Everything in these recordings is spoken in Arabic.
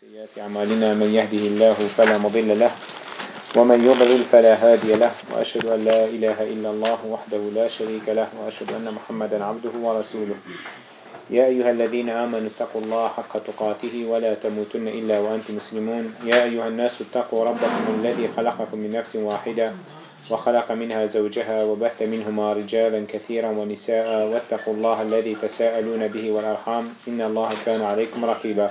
سيئات أعمالنا من يهده الله فلا مضل له ومن يضلل فلا هادي له وأشهد أن لا إله إلا الله وحده لا شريك له وأشهد أن محمدا عبده ورسوله. يا أيها الذين آمنوا اتقوا الله حق تقاته ولا تموتن إلا وأنتم مسلمون. يا أيها الناس اتقوا ربكم الذي خلقكم من نفس واحدة وخلق منها زوجها وبث منهما رجالا كثيرا ونساء واتقوا الله الذي تساءلون به والأرحام إن الله كان عليكم رقيبا.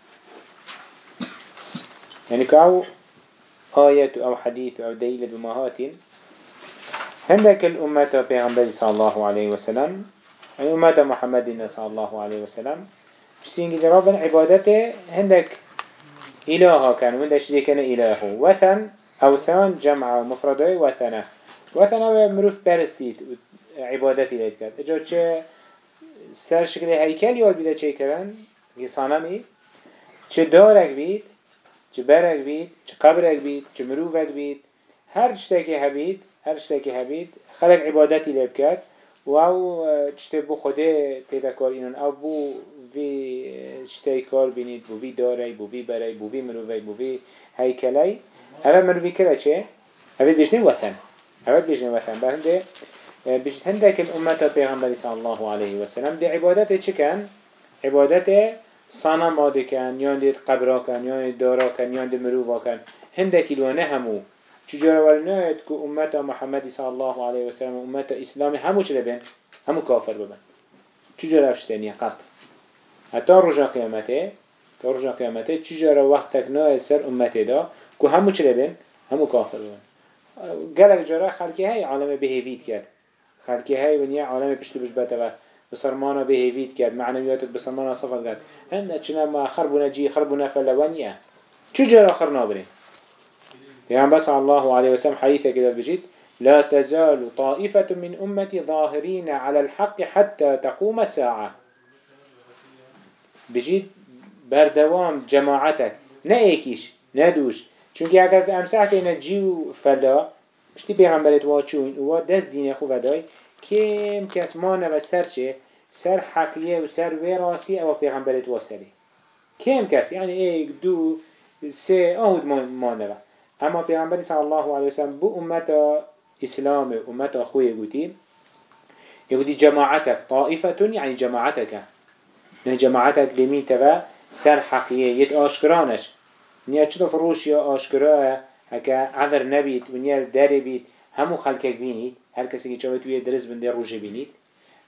يعني كأو آية أو حديث أو دليل بمهات. هندك الأمة بيغنبري صلى الله عليه وسلم. يعني أمة محمد صلى الله عليه وسلم. اشتين جرابا عبادته. هندك إلها كان. وهندك شريكنا إلهه. وثن أوثان جمع مفرده وثنه. وثنه مروف برسيت عبادتي ليت كرد اجا چه سر شكل هيكل ياد بيده چه كرن يا صنمي چه بيت چه برک بید، چه قبرک بید، چه بید. هر چطکی هبید، هر چطکی هبید خلق عبادتی لب کرد. و او چطه بو خوده پیدا کار اینون او بو وی چطه کار بینید بو وی داره، بو وی برای، بو وی مروفک، بو وی هیکلی اول مروفی کرد چه؟ اول بیشنی وطن. اول بیشنی وطن. هنده بیشت هنده که امت پیغمبری صلی الله علیه و سلم. دی عبادت چکن؟ عبادت صنم آده کن یا دید قبرا کن یان دارا کن یا دید مروفا کن. هندکی نه همو. چجورا ولناید که امت محمد صلی الله علیه و سلم امت اسلام همو چه بین همو کافر ببن. چجورا افشتنیه قط؟ حتی رجا قیامته تا رجا قیامته چجورا وقت تکنای سر امته دا که همو چه بین همو کافر ببین گلک جرا خلکی های عالم بهوید کرد. خلکی های ونیا عالم پشت بجبته بسرمانا بهيفيد كد معنوياتك بسرمانا صفت كد هن چنا ما خربنا جي خربنا فلوانيا چو جرا خرنا برين يعني بس الله عليه وسلم حديثة كده بجيت لا تزال طائفة من أمتي ظاهرين على الحق حتى تقوم الساعة. بجيت بردوام جماعتك نأيكيش ندوش چونك اگر امسح كينا جيو فلا مشتي پیغمبرت واچون و دست دين خو وداي كم كس مانا و سر چه؟ سر حقية و سر راستي او پیغمبرت واسري كم كس يعني ايك دو سه اهود مانا اما پیغمبر صلی الله علیه وسلم بو امت اسلام امت خوی گوتی. يقولي جماعتك طائفة يعني جماعتك نه جماعتك لمين تبا سر حقيقية يت آشكرانش نيا چطور فروش يا آشكراه هكا عذر نبيت ونيا داري بيت همو خلقك بينيت هر كسي كي چاوت ويا درس بنده روجه بينيت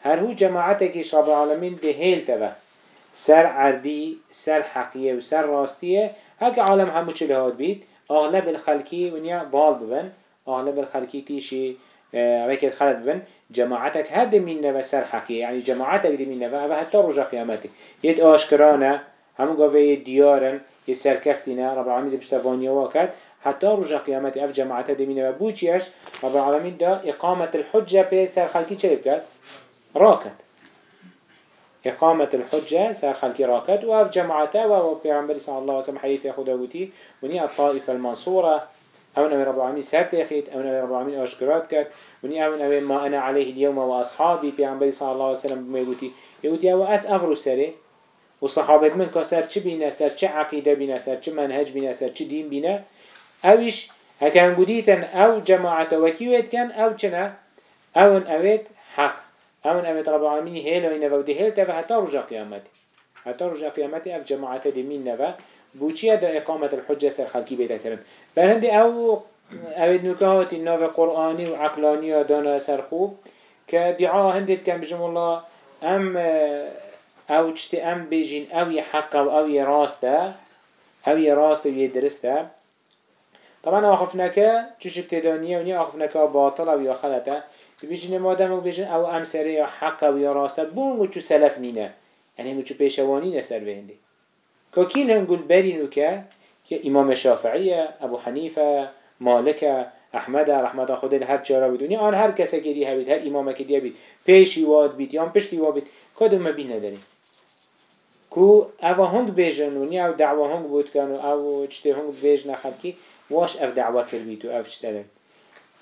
هر هو جماعتك رب العالمين ده هيل تبا سر عردي سر حقيقية وسر راستية هكا عالم همو چلهات بيت أغلب الخلقي ونيا ضال ببن. أغلب الخلقي تيشي وكي الخلق ببن. جماعتك هاد من نفا سر حقي يعني جماعتك دي من نفا هذا حتى رجع قيامتك يد آشكرانا هم قوي ديارن يسر كفتنا رب العالمين بشتفانيا وكات حتى رجع قيامتك اف جماعتك دي من نفا بوچيش رب العالمين دا إقامة الحجة بسر خلقي چه بكات راكت إقامة الحجة سر خلق راكد وف جماعته وبيعنبري صلى الله عليه وسلم حديث يأخذ أبوتي وني الطائفة المنصورة. أو نبي رب العالمين سهت يخيط أو نبي رب العالمين أشكرات كات وني أو نبي ما أنا عليه اليوم وأصحابي بيعنبري صلى الله عليه وسلم بما يقولي يقولي أو أس أغرو سري وصحابة من كسر چه بينا سر چه عقيدة بينا سر چه منهج بينا سر چه دين بينا أوش هكان قديتن أو جماعة وكيوت كان أو چنا أو أويت حق همون امت رب العالمين هيل وين نفا ودي هيل تفا حتى رجع قيامتي حتى رجع قيامتي اف جماعة دي مين نفا بوچيا دا إقامة الحجة سر خلقي بيتا كرن بل هندي أو ناو قرآنی و عقلانی دانا سر خوب که دعا هندید کن بجم الله ام أو چتی ام بيجين أو حق أو أو راسته أو راسته و طبعا آخفنکه چشک تدانیه و نی آخفنکه باطل و یا خلطه. تو بیش و بیشن او امسره یا حق و یا راسته بونگو چو سلف نینه. یعنی هنگو چو پیشوانی نسر بهندی. که کین هنگو البرینو که؟ که امام شافعیه ابو حنیفه مالکه احمد رحمت خدا هر چرا بدونی یعنی آن هر کسی که دی هبید هر امام که دی هبید پیشی واد بید یا یعنی پشتی واد بید کدوم بین نداریم؟ کو اوه هنگ بیجن و نی او دعوه هنگ بود کن و او چته هنگ بیج کی واش اف دعوه کر بید و اف چتره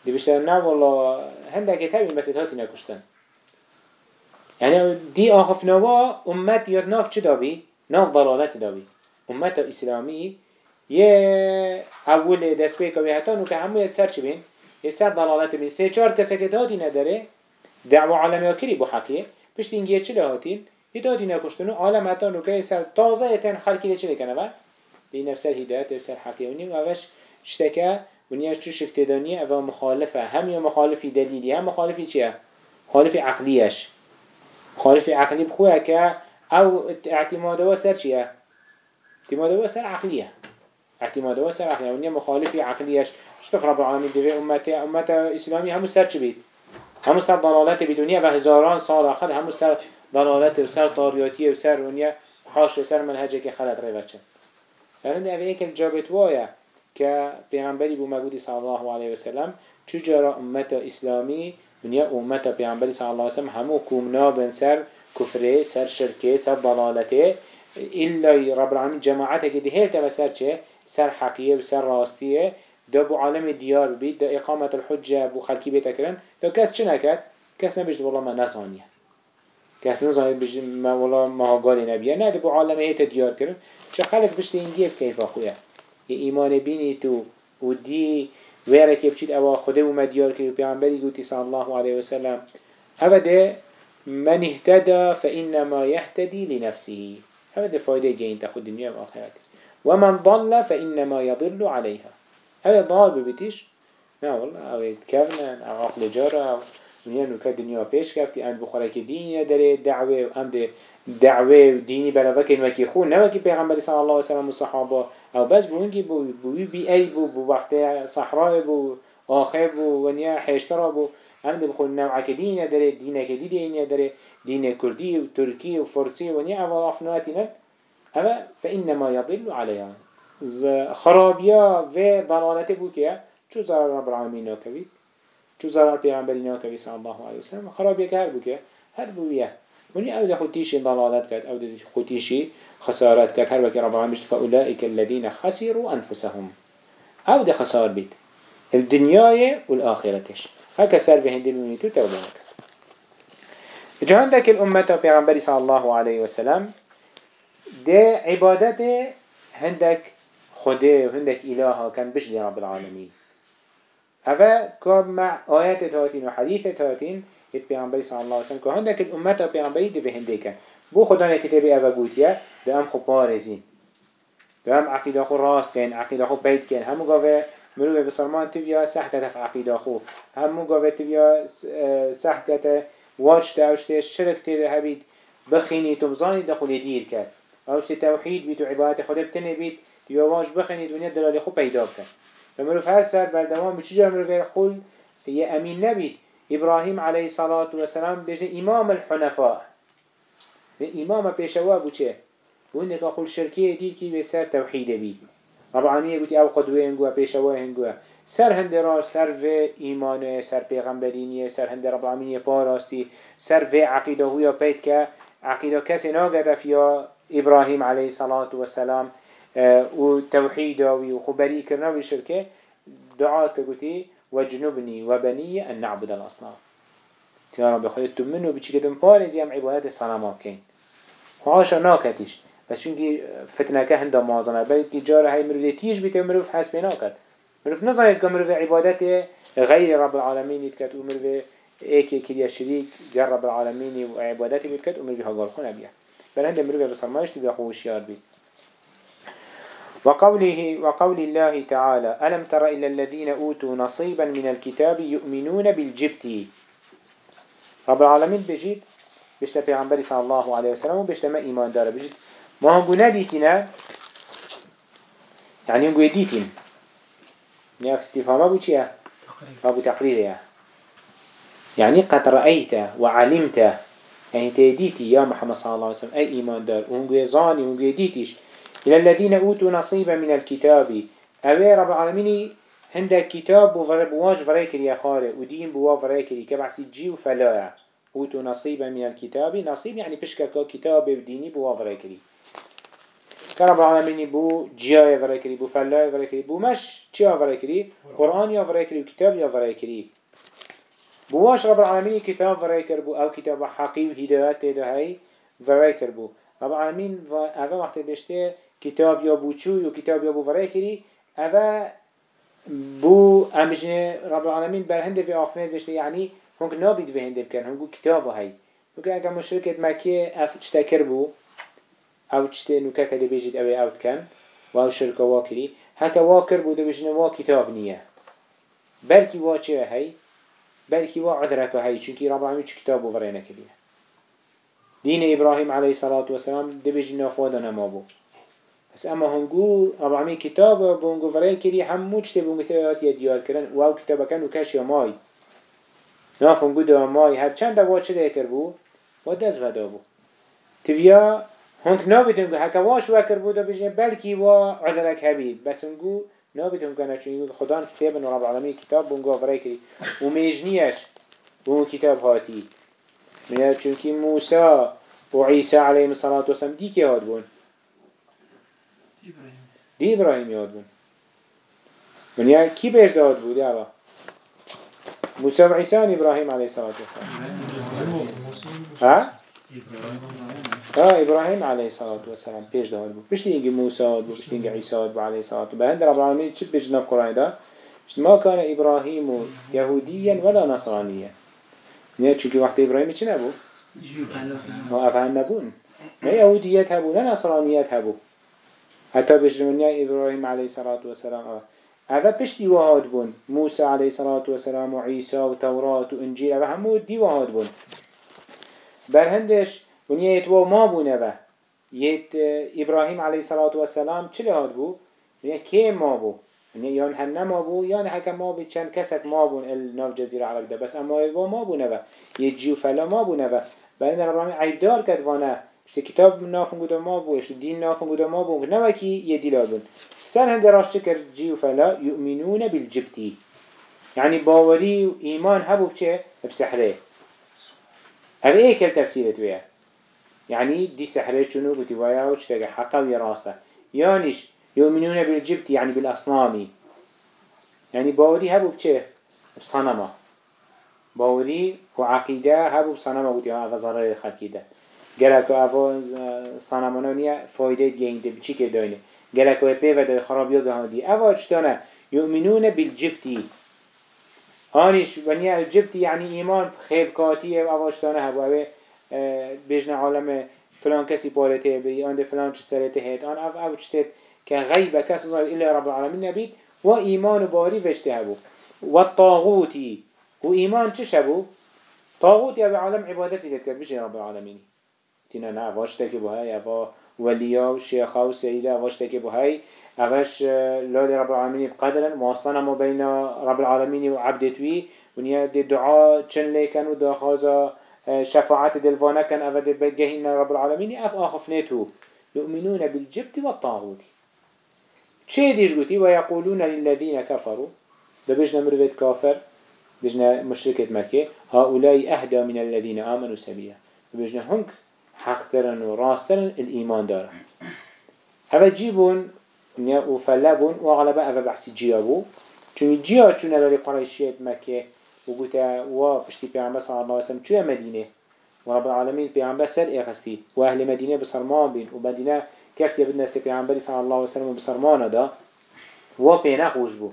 دی بشتر نه والله هنده که تبین بس هاتی نکشتن. يعني دي آخف نوا أمت ياد ناف چه دابي؟ ناف ضلالت دابي أمت إسلامي یه اول دست به که حتی نو که همه سر چی بین؟ یه سر ضلالت بین. سه چهار کسی که دادی نداره دعوا عالمی ها کری بو پشت اینگه چی لهاتین هدايتنا كشتنو عالم حتى نوكاي سر تازه يتن خلقي دي چه كنوا افسر سر افسر سر حقيوني شتکه و ونياش چو دانیه؟ او مخالفه. هم يا مخالفي دليلي هم مخالفي چيه مخالفي عقليش مخالفي عقلي بخويا كا او اعتماد واسر چيه اعتماد سر عقليه اعتماد واسر عقليه ونيا مخالفي عقليش شتف رب العالمين دي امته امته اسلامي هم سر بید؟ هم سر ضلالات بدونية و هزاران سال اخر هم سر ضلالات و سر طارياتي و سر حاش و سر منهجه که خلط روچه يعني اوه ایک جابت وایا که بو الله علیه وسلم چجارا امت اسلامی دنیا امت پیغمبری صلی الله علیه وسلم همو کومنا بن سر کفره سر شرکه سر ضلالته إلا رب العالمين جماعته كده هيلتا بسر چه سر حقیه و سر راستیه دا بو عالم دیار بید دا اقامت الحجة بو کرن دا کس چه نکد؟ کس نبیشت والله ما نزانیه کس نزانید والله ما هاگالی نبیه نه دا بو عالم هیت دیار کرن چه خلق بشت اینگیه کیفا خویه؟ یه ایمان بینی تو و دی ویره که بچید اوا خوده و مدیار که پیغمبری گوتی صلی الله علیه وسلم هذا ده من اهتدى فإنما يهتدي لنفسه. هذا ده فايدة جين تاخد الدنيا وآخرته ومن ضل فإنما يضل عليها هذا ضال ببيتيش لا والله أو يتكرنا أو عقل جارة أو دنيا نوكا دنيا بيش كفتي أن بخورك دينيا داري دعوة وأم دي دعوة ديني بلا وكي وكي خون نوكي پیغمبر صلى الله عليه وسلم والصحابة أو بس بونكي بو بو بي أي بو بو وقت صحراء بو آخر بو ونيا حيشترا بو. أم دي بخون نوعك دينيا داري دينك دي دينيا داري دين كردي وتركي وفرسي ونيا أول أفناتنا أما فإنما يضل عليها خرابيا و ضلالته بو كيا شو زرار رب العالمين ناكوي شو زرار پیغمبری ناكوي صلى الله عليه وسلم خرابيا که هر بو هر بو بيه وني أو ده خودتيشي ضلالات كات أو ده خودتيشي خسارات كات هر وكي رب العالمين فأولئك الذين خسروا أنفسهم. أو ده خسار بيت الدنيا والآخرتش هكا سر بهندي بميتو توبانك جهندك الأمة پیغمبری صلى الله عليه وسلم ده عبادت هندك خده و هندك إلها كان بجد رب العالمين اوه که مع آیت تاتین و حدیث تاتین ایت پیامبری صلی الله علیه وسلم که هنده که امت پیامبری دو به هنده کن. بو خدا نکتبی اوه گوتیه دو هم خوب بارزین. دو هم عقیده خو راست کن عقیده خو بید کن. همو گاوه مروه بسرمان تبیا سح کتف عقیده خو. همو گاوه تبیا سح کتف واش تاوشته شرک تیده هبید بخینی تو بزانی دخولی دیر کرد اوشت توحید بید و عبادت خدا بتنه بید تو بیا واش بخینی دنیا دلال خو پیدا کرد و مروف هر سر بردوام بچی جا مروف خل یه امین نبید. ابراهیم علیه صلاة و سلام بجنه امام الحنفاء. امام پیشوا بو چه؟ بو انك اخو الشركية دي كي بسر توحيد بي رب العالمين قلت أو قدوه هنگوه پیشوا هنگوه. سر هند را سر و ایمان سر پیغمبرینیه سر هند رب العالمين پاراستی سر و عقیده هویا پید که عقیده کسی ناگرف یا إبراهيم عليه الصلاة والسلام آه، وتوحيد وخبري كرنا وشركة دعاء كقولي وجنبني وبني أن نعبد الأصنام. يا رب خليت تمنو بيجي كده مبارز يام عبادة الصنم كين وعاشا ناكتش بس چونكي فتنة كهندا مازنة بل تجارة هاي مروفيتيش بيته مروف حسب ناكت مروف نظرت كمروف عبادته غير رب العالمين يتكت ومروف ايكي كريا شريك جر رب العالمين وعبادته بيتكت ومروف هقال خونه بيه بلند مروفه بصرماش تبقى خوشيار بي وقوله وقول الله تعالى ألم تر إلى الذين أوتوا نصيبا من الكتاب يؤمنون بالجبت؟ رب العالمين بجيت بشتا پیغمبر صلى الله عليه وسلم وبشتا ما إيمان داره. بجيت ما هنقو نديتنا يعني هنقو يديتين يعني في استفهام أبو چيه أبو تقرير يعني قد رأيت وعلمت يعني تديتي يا محمد صلى الله عليه وسلم أي إيمان دار ونقول زاني ونقول ديتيش إلى الذين أوتوا نصيبا من الكتاب. أوي رب العالمين هندك كتاب بواج فريكري يا خاري ودين بوا فريكري كبعسي جي وفلايا أوتوا نصيبا من الكتاب. نصيب يعني بشكا كتاب وديني بوا فريكري كرب العالمين بو جيا فريكري بو فلايا فريكري بو مش چيا فريكري قرآن يا فريكري وكتاب يا فريكري بواش رب العالمين كتاب فريكر بو أو كتاب حقي وهدايات تيدا هاي فريكر بو. رب العالمين أفا وقت بشته کتاب یا بوچو و کتاب ابو بو ورای بو امجن رب العالمین بر هنده به آخفنه داشته یعنی هنگ نابید به هنده بکن هنگو کتاب هایی بکن اگر مشرکت مکه اف بو. او چته نوکه کده بیجید اوه اوت کن. و او واکری حتی واکر بوده بجن وا کتاب نیه. بلکی وا چه هی؟ بلکی وا عذرک هی چونکی رب العالمين چو کتاب بو ورای دين دین ابراهیم علیه الصلاة والسلام دبیجی وفادنا ما بو. بس أما هنگو رب العالمين كتاب بونگو فرأي كري همو چته بونگو تيات يديار كرن واو كتابا كان وكاش يماي ناف هنگو دا ماي هر چند دوا چه ده بو؟ و دست ودا بو. تبيا هنگ نابد هنگو هكا واش وكر بو دا بجنه بلكي وا عذرك هبيد بس هنگو نابد هنگو نچون خدا كتاب رب العالمين كتاب بونگو فرأي كري وميجنيش بو كتاب هاتي من چونكي موسى وعيسى عليه الصلاة والسلام كي هاد بون. دی ابراهیم یاد بود. من کی بهش داد بود یا موسی و عیسی ابراهیم علیه السلام ها ها ابراهیم علیه السلام پیش داد بود پیش اینکه موسی بود پیش اینکه عیسی بود علیه السلام به هند رب العالمین چی پیش نف قرآن ده ما کار ابراهیم یهودیان ولا نصرانیه نه چونکه وقت ابراهیم چی نبود؟ افهم نبود نه یهودیت هبود نه نصرانیت هبود حتى بجرمنيا إبراهيم عليه الصلاة والسلام هذا بشتي وهاد بون. موسى عليه الصلاة والسلام وعيسى وتوراة وإنجيل هذا همو دي وهاد بون. برهندش ونيا يتوا ما بو نبا يت إبراهيم عليه الصلاة والسلام چه هاد بو؟ ونيا كي ما بو؟ ونيا يان هن ما بو يان حكا ما بي چند كسك ما بون. الناف جزيرة عرب ده. بس أما يتوا ما بو نبا يجيو فلا ما بو نبا بعدين رب عيدار كدوانا اشت كتاب نافن قد ما بو اشت دين نافن قد ما بو نوكي يدي بون سر هند راش تكر جيو فلا يؤمنون بالجبتي يعني باوري وإيمان هبو بچه بسحره هذا إيه كل تفسيرت ويا يعني دي سحره شنو قلت ويا وش تجا حقا ويا راسه يانش يؤمنون بالجبت يعني بالأصنام يعني باوري هبو بچه بصنمه باوری و عقیده هبو صنم بودی ها ضرر خلقی ده گرک و اوه صنمانه نیه فایده گینده بچی که داینه. گرک و پی و در خرابی ها دی اوه چطانه یؤمنون بالجبتی. آنش و نیه الجبتی یعنی ایمان خیبکاتیه اوه چطانه هبو اوه بجن عالم فلان کسی پارته بی آن فلان چه سرته هید آن او او که غیب کس ظاهر الا رب العالمین نبید. و ایمان باری وشته هبو. و الطاغوتی و ایمان چه شبو؟ طاغوت یا به عالم عبادتی کرد بشه رب العالمین تینا نه واش تکی بو های اوا ولیا و شیخا و سیده واش تکی بو های اوش لال رب العالمین بقدرن واصلنا ما بین رب العالمین و و نیا دی دعا چن لیکن و داخازا شفاعت دلوانه کن. أو دی بگهین رب العالمین اف آخفنیتو يؤمنون بالجبت والطاغوت چه دیش گوتی؟ و یقولون للذین کفروا. دبجنا مروید کافر بجنا مشركة مكة هؤلاء أهدى من الذين آمنوا سبيلا بجنا هنك حق ترن وراسترن الإيمان دار هذا جيبون وفلابون وغلب أفا بحث جيابو چون جيا چون لالي قريشيت مكة وقلتا و بشتي پیغمبر صلى الله عليه وسلم چوية مدينة ورب العالمين پیغمبر سر اخستي واهل مدينة بسرمان بين ومدينة كيف يبدنا سي پیغمبر صلى الله عليه وسلم بسرمان دا و پینا خوش بو.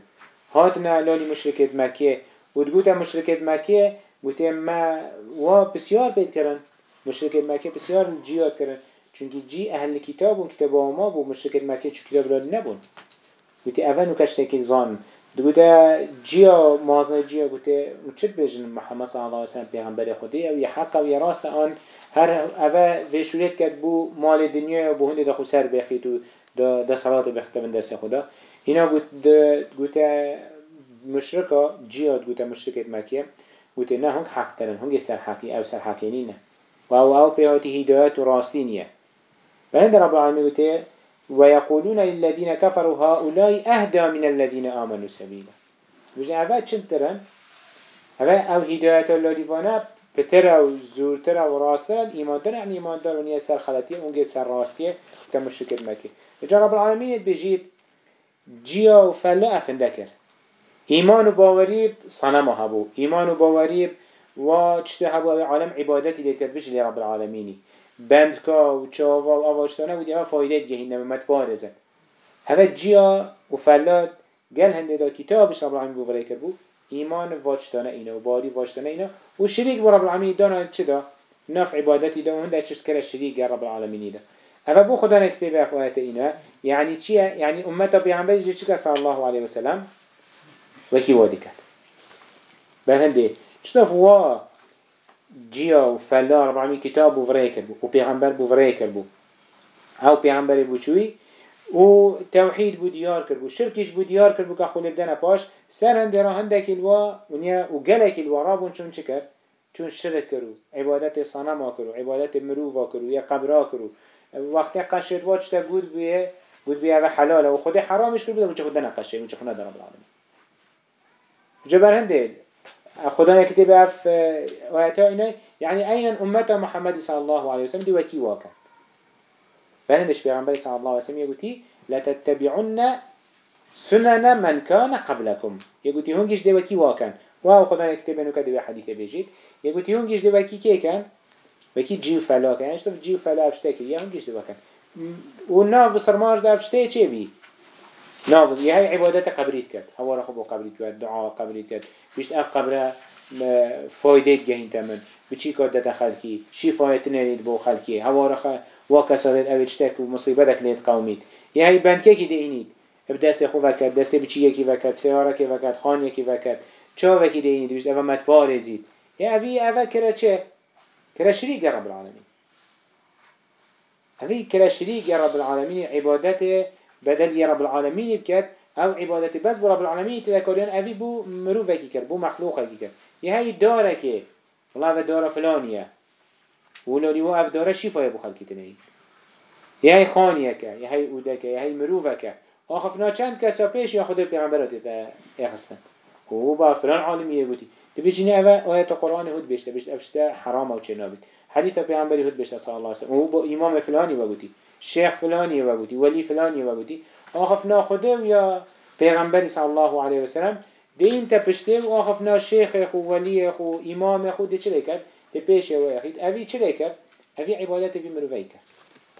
هاتنا لالي مشركة مكة و تقول مشركة مكة قلت ما و بسيار بيت كرن مشکل مکه بسیار جیاد کردن چونکی جی اهل کتاب و کتاب ما بو مشکل مکه چون کتاب را نبود. گوتی اول نکشته که زان. دو بوده جیا مازن جیا گوته چه بجن محمد صلی الله علیه وسلم پیغمبر خودی او یه حق و یه راست آن. هر اول ویشوریت کرد بو مال دنیا و بو هنده دا خسر بخید و دا, دا صلات بخید من دست خدا. اینا گوته مشرکا جیا گوته مشرکت مکه. گوته نه هنگ حق ترن هنگ سر حقی او سر حقی نینه أو أو بيهاتي هدايات و راستينية. فهند رب العالمين قوتا ويقولون للذين كفروا هؤلاء أهدى من الذين آمنوا سبيلا. بجي أفا چنترن أفا أو هداية الله لفانا بترى وزورترى وراسترى الإيمان ترى يعني إيمان ترى ونيا سر خلاتية ونجي سر راستية كمشرك مكي إجا رب العالمين بيجيب جيا وفلا أفندكر إيمان وباوريب صنم هبو. إيمان وباوريب وچته هبو عالم عبادتي ليتر بيش لرب العالمين بندكا وچاوا وأواشتانا ودي أما فايدة جهنم متبارزن هذا جيا وفلات قال هنده دا كتابش رب العالمين بوغري كربو إيمان واجتانا إينا وباري واجتانا إينا وشريك برب العالمين دانا چدا نف عبادتي دا وهنده چست كلا شريك رب العالمين دا. هذا بو خدا نكتب أفوات إينا يعني چيه يعني أمتا بيعنبالي جيشك صلى الله عليه وسلم وكي وادي كات بل هنده چطف وا جيا وفلا رب العالمين كتاب وفريك بو وبيغمبر بو فريك بو أو بيغمبر بو شوي و توحيد بو ديار كربو شركش بو ديار كربو كخول بدنا باش سر هنده را هندك الوا ونيا وقلك الوا رابون چون چكر چون شرك کرو عبادت صنم کرو عبادت مروف کرو یا قبرا کرو وقتی قشت واج تا بود بیه بود بیه و حلاله و خود حرامش کرو بده و چه خود نقشه و چه خود ندارم العالمین جبر هنده خدا يكتب اف آياته اینه يعني أين أمة محمد صلى الله عليه وسلم دي وكي واكا فهندش بيغنبري صلى الله عليه وسلم يقولي لتتبعن سنن من كان قبلكم يقولي هنجش دي وكي واكا وهو خدا يكتب انه كده حديث بيجيت يقولي هنجش دي وكي كي كان وكي جيو فلا كان يعني شوف جيو فلا افشتكي يا هنجش دي وكان والناف بصرماش ده افشتكي چه بي ناظر يهي عبادت قبريت كد هوا رخبو قبريت كد دعاء قبريت كد بيشت اف قبره فايدة جهين تمن بچي كاد دتا خلقي شفايت نريد بو خلقي. هوا رخ وكسرت اوجتك ومصيبتك ليت قوميت. يهي بندكي دينيد بدست خو وکد دست بچی یکی وکد سیاره که وکد خان یکی وکد چا وکی دینید بشت اوه مت بارزید یا اوی اوه کرا چه؟ کرا شریک رب العالمین. اوی کرا شریک رب العالمین عبادت بدل رب العالمين بكت أو عبادتي بس برب العالمين تذكرين أبي بو مروفه كر بو مخلوقه كي كر يا هاي دارة كي. والله هذا دارة فلانية. ولوني هو اف دارة شفايا بو خلقي تنهي. كا يا هاي اودك مروفة كا آخفنا چند کسا پیش یا خود پیغمبرات اخستن و با فلان عالمیه بودی تبیشینی اوه آیت قرآن هود بشته بشته افشته حرام أو چه نابید حدیث پیغمبری هود بشته صلی الله علیه و با امام فلانی بودی شيخ فلاني وابوتي ولي فلاني وابوتي آخفنا خده يا پیغمبر صلى الله عليه وسلم دين تبشته و آخفنا شيخ خو ولي خو امام خو دي چلي کرد دي پیش و اخيد اوي چلي کرد اوي عبادت في مروفي کرد.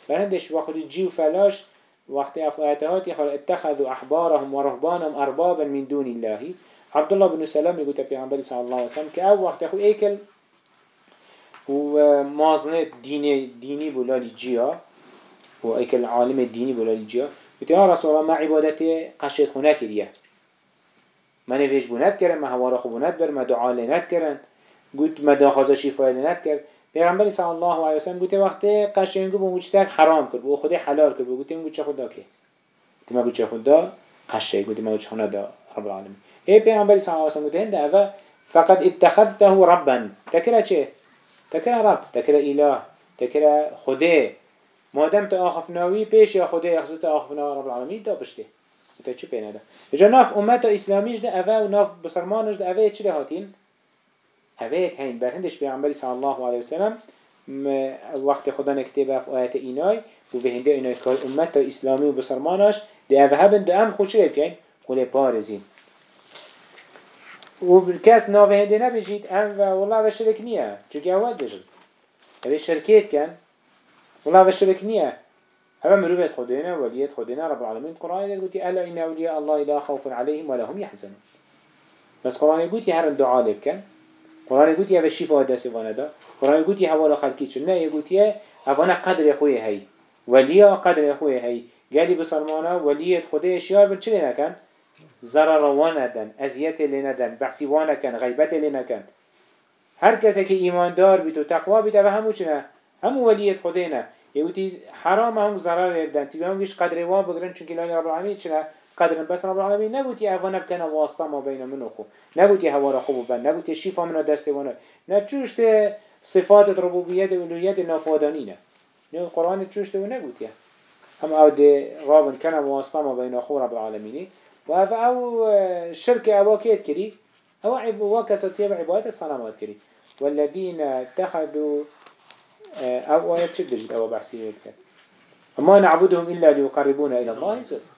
برندش وقت جيو فلاش وقت افواتهات يقول اتخذوا احبارهم ورهبانهم اربابا من دون الله. عبد الله بن سلام يقول پیغمبر صلى الله عليه وسلم كأو وقت اخو ايكل و مازنه ديني ديني بولالي جيا و ایکل عالم دینی بولا جیا بتی ها رسول الله ما عبادت قشت خونه کریه من نویش بونت کرن ما هوارا خوبونت بر ما دعا لینت کرن گوت ما داخوازا شیفای لینت کرد. پیغمبری صلی الله علیه وسلم گوته وقت قشنگو بو مجتک حرام کرد بو خودی حلال کرد. بو گوته این چه خدا که. ما گوت چه خدا قشه گوته ما چه خدا رب العالمین. ای پیغمبری صلی الله علیه وسلم گوته هنده اوه فقط اتخذته ربا تکره چه؟ تکره رب تکره اله تکره خوده مادم تا آخفناوی پیش یا خدا یخزو تا آخفناوی رب العالمین دا بشته تا چی پینه ده اجا ناف امت اسلامیش ده اوه و ناف بسرمانش ده اوه چی ده هاتین؟ اوه هین برهندش پیغمبری صلی الله علیه وسلم وقت خدا نکتبه اف آیت اینای و به هنده اینای که امت اسلامی و بسرمانش ده اوه هبن ده ام خوش ریب کن خوله پارزین و کس ناوه هنده نبجید ام و والله و شرک نیه چونکه اول بجید اوه شرکت کن. والله هذا الشرك نية هذا مروفة خدينا ولية خدينا رب العالمين القرآن يقول ألا إن أولياء الله لا خوف عليهم ولا هم يحزنون بس القرآن يقول هر الدعاء لك القرآن يقول هذا الشفاء دا سوانا دا القرآن يقول هوا خلقي شنا يقول هوانا قدر يخوي هاي ولية قدر يخوي هاي قالي بسلمانا ولية خدي شيار بالشلنا كان ضرر دن أزيات لنا دن بحثي غيبت لنا كان هر کسی که ایماندار بید و تقوا بید و همو چنه همو ولیت خدینا يقولي حرام هم ضرر يبدن تبي هم قدر وان بقرن چونك لاني رب العالمين چنا قدر بس رب العالمين نقولي أفنا بكنا واسطة ما بين من أخو نقولي هوا رخو بن نقولي شفا من دست وأنا نتشوش صفات الربوبية والألوهية النافادانية نه. القرآن تشوش تو نقولي هم أو دي رابن كان واسطة ما بين أخو رب العالمين وهذا أو شركة أو كيت كري أو عب وكسر تيب عبادة الصنامات كري والذين اتخذوا أو آيات شد أو بحسية كان وما نعبدهم إلا ليقربونا إلى الله. زلفى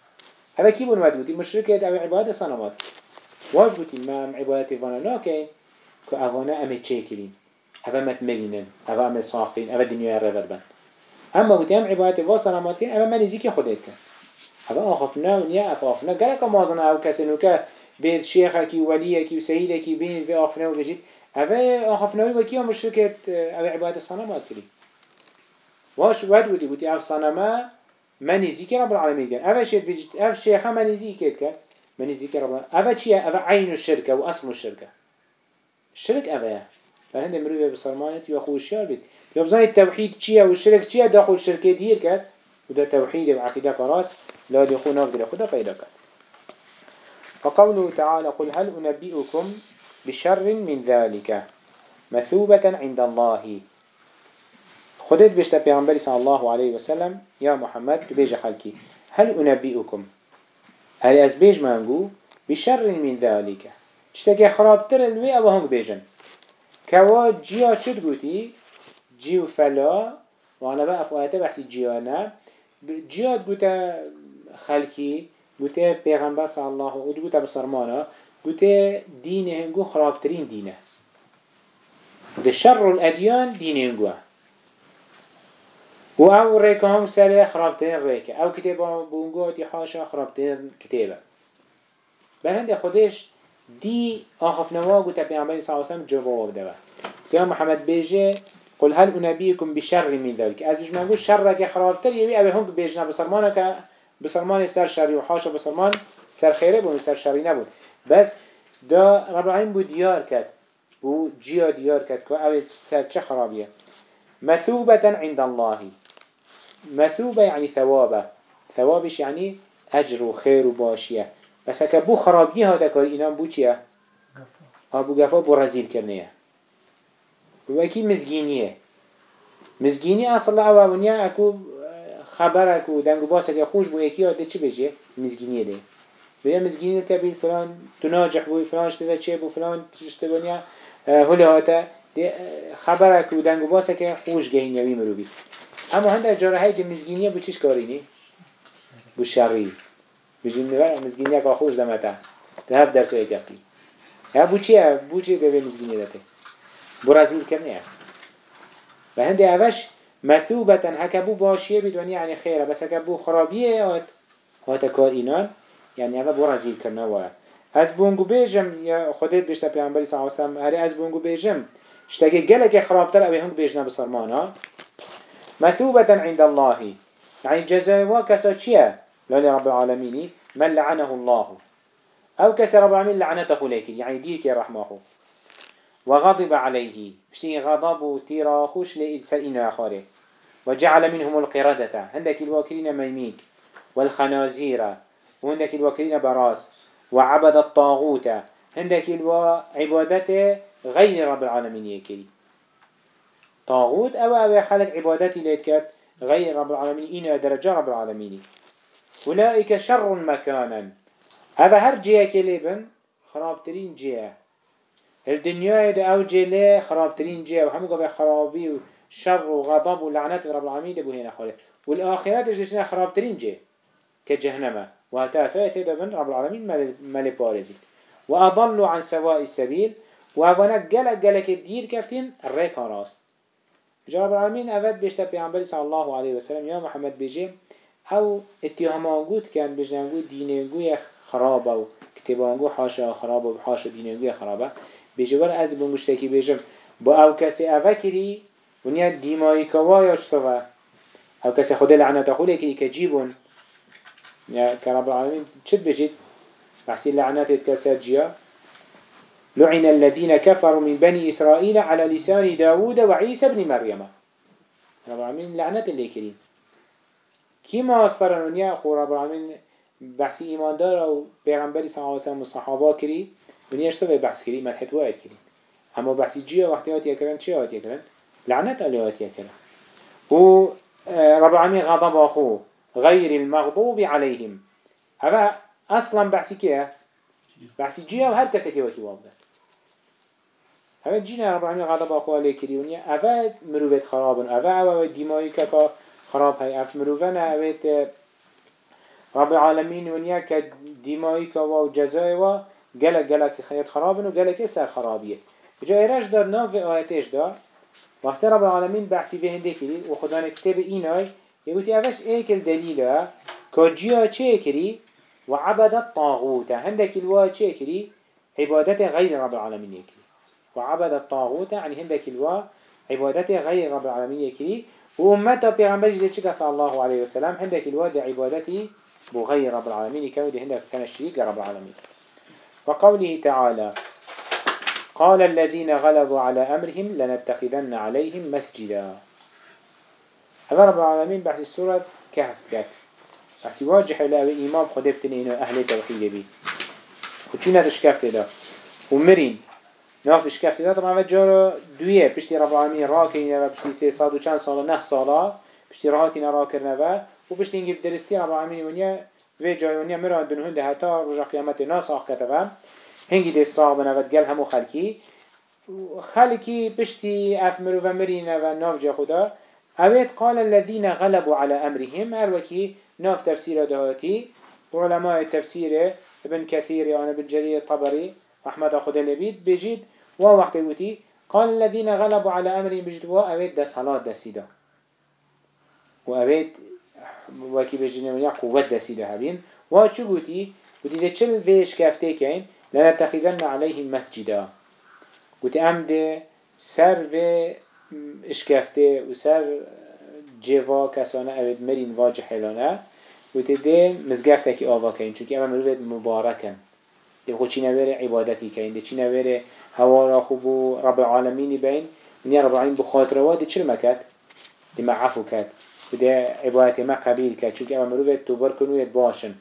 هذا كيف مدبوتي مشركة أو عبادة صنامات واجبوتي ما عبادة فانا ناكين كأغانا أمي تشيكلين. هذا متملينن هذا أمي صاقين هذا دنيا رذربن أما بوتي هم عبادة وصنامات كين أما ما نزيكي خديت كان هذا أخفنا ونيا أخفنا. قالك مازنا أو كسنوكا بين شيخك وليك وسيدك بين في أخفنا هذا أخفنا وكي مشركة أو عبادة الصنامات كلي واش ود ودي بوتي أف صنما من زيك رب العالمين كان أف شيء بيجت أف شيخ من زيك كان من زيك رب العالمين أف شيء أف عين الشركة وأصل الشركة الشرك أفا فهند مروي بصرمانة يخوشيار بيت يبزان التوحيد شيء والشرك شيء داخل الشركة دير كان وده توحيد وعقيدة كراس لا يخون نافذ خدا فيدا كان فقوله تعالى قل هل أنبئكم بشر من ذلك مثوبة عند الله. خدت بيشتا پیغمبر صلى الله عليه وسلم يا محمد تبيج حالكي هل أنبئكم؟ هل أزبيج مانجو؟ بشر من ذلك. اشتاكي خرابتر الوي أو هنگ بيجن. كوا جيا شد قوتي؟ جيو فلا. وأنا بقى فوقتا بحثي جيانا. جياد قوتا خلقي قوتا پیغمبر صلى الله عليه وسلم قوتا بسرمانا. قوتا دين هنگو خرابترين دينه ده شر الأديان دين هنگوه و أو ریکه هم سر خرابترین ریکه أو کتابا بونگوتی حاشا خرابترین کتابه برهند خودش دي آخف نوا قلت پیامبر صلی جواب ده یا محمد بیجه قل هل أنبيكم بشر من ذلك از بيش منقول شر که خرابتر يبي أبي هنك بيجنا بسرمانه که بسرمان سر شری و حاشا بسرمان سر خیره بود سر شری نبود. بس دا رب العالمين بود دیار کرد. بو جیا دیار کرد که أبي سر چه خرابیه. مثوبة عند الله مثوبة يعني ثوابة. ثوابش يعني أجر وخير وباشية بس هكا بو خرابيه هذا كار إنام بو چيه؟ بو غفا بو رزيل كرنيه بو اكي مزگينيه مزگيني أصلا أو اونيا اكو خبر اكو دنگو باسك خوش بو اكي هاده چه بجي؟ مزگينيه ده بیا مزگينيه تبين فلان تناجح بو فلان اشتدا چه بو فلان اشتبانيا هلی هاته خبر اكو دنگو باسك خوش گهين يوي مروبي اما هنده جاره که مزگینیه بو چیش کارینی؟ بو شغی بجیم نوه مزگینیه که خوش دمته ده هف درسو اکفتی ها بو چیه؟ بو چیه به مزگینی داته؟ بو رزیل کرنیه و هنده اوش مثوبتا هکا بو باشیه بدونی یعنی خیره. بس هکا بو خرابیه هات هات کار اینان. اوه بو رزیل کرنه واره از بونگو بیجم یا خودت بیشتر پیانبری صلی اللہ علیہ وسلم هری از بونگو بیجم اشتاكي جلك خرابتر اوه هنگ بیجنا بسرمانا مثوبة عند الله يعني جزاء وكسا چيا لولي رب العالمين من لعنه الله. أو كسر رب العالمين لعنته لك يعني ديك رحمه. وغضب عليه بشتي غضب تيراخوش لإنسان آخره. وجعل منهم القردة. عندك الواكلين ميميك والخنازير وعندك الواكلين براس وعبد الطاغوت. عندك العبادة غير رب العالمين يكري طاغوت أو أو خلق عبادتي ليتكت غير رب العالمين إن درجة رب العالمين. أولئك شر مكانا. هذا هر جيه كليبن خرابترين جيه الدنيا ده أو جيه خرابترين جيه وهمو قبل خرابي وشر وغضب ولعنات رب العالمين ده هنا خالد. والآخرات جسنا خرابترين جيه كجهنم. وهتا تيدا من رب العالمين مال بارزي وأضلوا عن سواء السبيل وهذا جلك جلك الدير كفتين الريكا راست. جرب العالمين أفد بيشتا بيعنبالي صلى الله عليه وسلم يا محمد بيجي أو اتهامانگود كان بجنگو دينينگو خرابة و كتابانگو حاشا خرابة و حاشا دينينگو خرابة. بيجي ور أز بمشتكي بيجم. با أو كسي أفكري ونيا ديماي كوايا چطوه أو كسي خده لعنة خولي كي كجيبون. يا كرب العالمين. چد بجيت بحسي لعنات اتكسر جيا لعن الذين كفروا من بني إسرائيل على لسان داود وعيسى بن مريم. رب العالمين لعنة اللي كريم. كما أصفرنا يا أخو رب العالمين بحث إيمان دار أو بيغنبري صلى الله عليه وسلم الصحابة كري ونيا اشتبه بحث كري مدحت وايد كري أما بحث جيا وقتيات يكرن شيات يكرن لعنة اللي يكرن و رب العالمين غضب أخوه غير المغضوب عليهم. هذا أصلا بحثي كيه بحثي جيه هر كسكي وكي وابده. هذا جينا رب العالمين غضب أخوة لكريونيا هذا مروفت خرابن هذا هذا ديمايك خراب هاي أف مروفنا هذا رب العالمين ونيا كديمايك وجزاء و جلك جلك خير خرابن وجلك سر خرابيه جا إيراج دار ناف آياتش دار. وقت رب العالمين بحثي به هنده كري وخدان كتاب إيناي يقول أفش إيك الدليل كجيا چه كري وعبد الطاغوت. هندك الوا چه كري عبادة غير رب العالمين يكري. وعبد الطاغوت يعني هندك الوا عبادة غير رب العالمين يكري. وأمتا بيغمبر جديد صلى الله عليه وسلم هندك الوا دي عبادتي بغير رب العالمين كما دي هندك كان الشريك رب العالمين وقوله تعالى قال الذين غلبوا على أمرهم لنتخذن عليهم مسجدا. هذا رب العالمين بحث السورة كهف كهف بحث واجح إلى إمام خدبتني إنه أهل توحيد بي وچونه تشكفت ده ومرين ناف تشكفت ده طبعا وجارة دوية بشتي رب العالمين راكين بشتي سي صاد وچان سالة نه سالة بشتي راهاتين راكرنا و وبشتي انجل درستي رب العالمين ونيا في جاي ونيا مران دنهن ده حتى رجع قيامت ناس آخ كتبه هنگی ده صاغ بنود گل همو خلکی. خلکی پشتی اف و مرینه و ناف جا خدا. اوید قال الذين غلبوا على أمرهم هر وكي ناف تفسير دهاتي علماء التفسير ابن كثير يعني ابن جرير الطبري أحمد اخد لبيد بجد ووقت قوتي قال الذين غلبوا على أمرهم بجد واوید ده صلاة ده سيدا واوید وكي بجنة قوة ده سيدا هبين. وشو قوتي قوتي ده چل فيش كافته كين؟ لنتخذن عليهم مسجدا. قلت أم ده سر و اشكفته و سر جوا کسانه اوید مرین واجه حلانه قلت ده مزگفته که آوا کن چونکه اما مروفت مبارکن. ده خود چی نوره عبادتی کن ده چی نوره هوا را خوب و رب العالمینی بین. من رب العالمین بخاطره ده چرا مکد؟ ده معفو کد و ده عبادت ما قبیل کد چونکه اما مروفت توبر کنو ید باشن.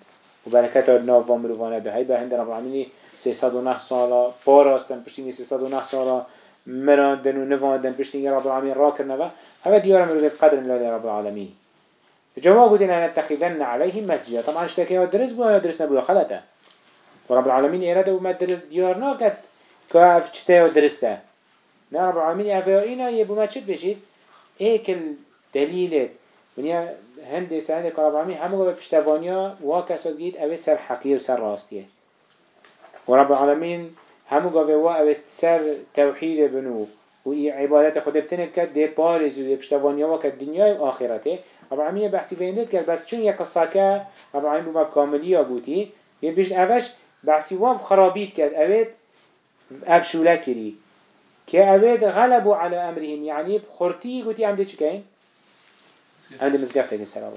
و برکت ناف و مروفانه ده. های به هند رب العالمینی 309 سالا پاراستن پشتینگی 309 سالا مراندن و نواندن پشتینگی رب العالمین را کرنه و هوا دیار مروفت قدر ملالی رب العالمین. جواب دين أن نتخذن عليهم مسجدا طبعا اشتكي درس بو درس نبو خلته ورب العالمين إرادة وما ديار ناكت كاف چته درسته. نه رب العالمين أفيا إنا يبو ما چت بشيد هيك الدليل ونيا هندي سعيد رب العالمين همو بپشتوانيا واكسا جيد أوي سر حقير وسر راستيه ورب العالمين همو قاوه وا أو سر توحيد بنو و عبادت خود بتنه كد دي بارز و دي پشتوانيا و كد دنيا و آخرته رب العالمين بحثي بيندت كد بس چون يك قصة رب العالمين بما كاملية بوتي يبش اوش بحثي وام خرابيت كد اوت افشولا كري كي اوت غلبوا على امرهم يعني بخورتي قوتي عمده چكين عمده مزقفة كسر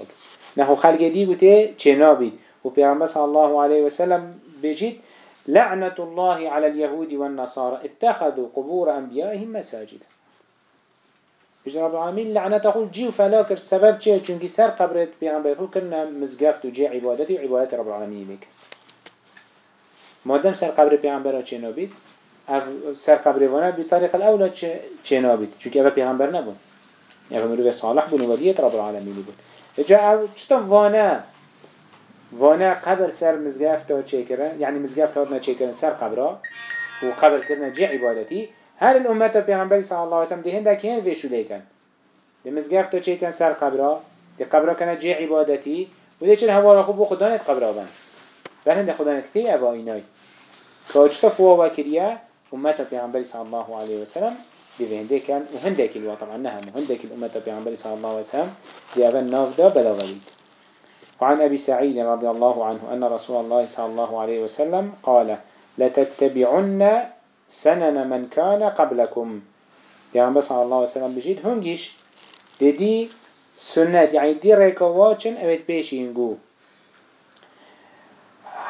نحو خلق دي قوتي چنابي و پیغمبر صلى الله عليه وسلم بجيت لعنة الله على اليهود والنصارى. اتخذوا قبور أنبيائهم مساجد بجد رب العالمين لعنة تقول جيو فلاكر سبب چه چونكي سر قبرت بيغمبر خود كرنا مزقفت وجي عبادتي وعبادت رب العالمين بك مادم سر قبر بيغمبر چه نابید؟ سر قبر وأنا بطريق الأولى چه نابید؟ چونكي اوه بيغمبر نبون يعني مروه صالح بن ولية رب العالمين بون جاء چطور وأنا وأنا قبر سر مزگفت ها چه کرن یعنی مزگفت ها چه سر قبرا. و قبر کرن جه عبادتی. هر الامت پیغمبری صلی الله علیه وسلم دهن ده که ویشو لیکن ده مزگفت چه کن سر قبرا. ده قبرا کنه جه عبادتی. و ده چه هوا خوب بو خدا نت قبرا بند. بل هنده خدا نت کتی ابا اینای. که اجتا فوا وکریه امت پیغمبری صلی الله علیه وسلم دي هنده كان وهنده كل طبعا نهم وهنده كل أمة بيعنبري صلى الله عليه وسلم دي أبن ناف دا بلا غليد وعن أبي سعيد رضي الله عنه أن رسول الله صلى الله عليه وسلم قال لتتبعن سنن من كان قبلكم. يعني صلى الله عليه وسلم بجيد هنجيش دي سنة يعني دي ريكواتشن أبد بيشينجو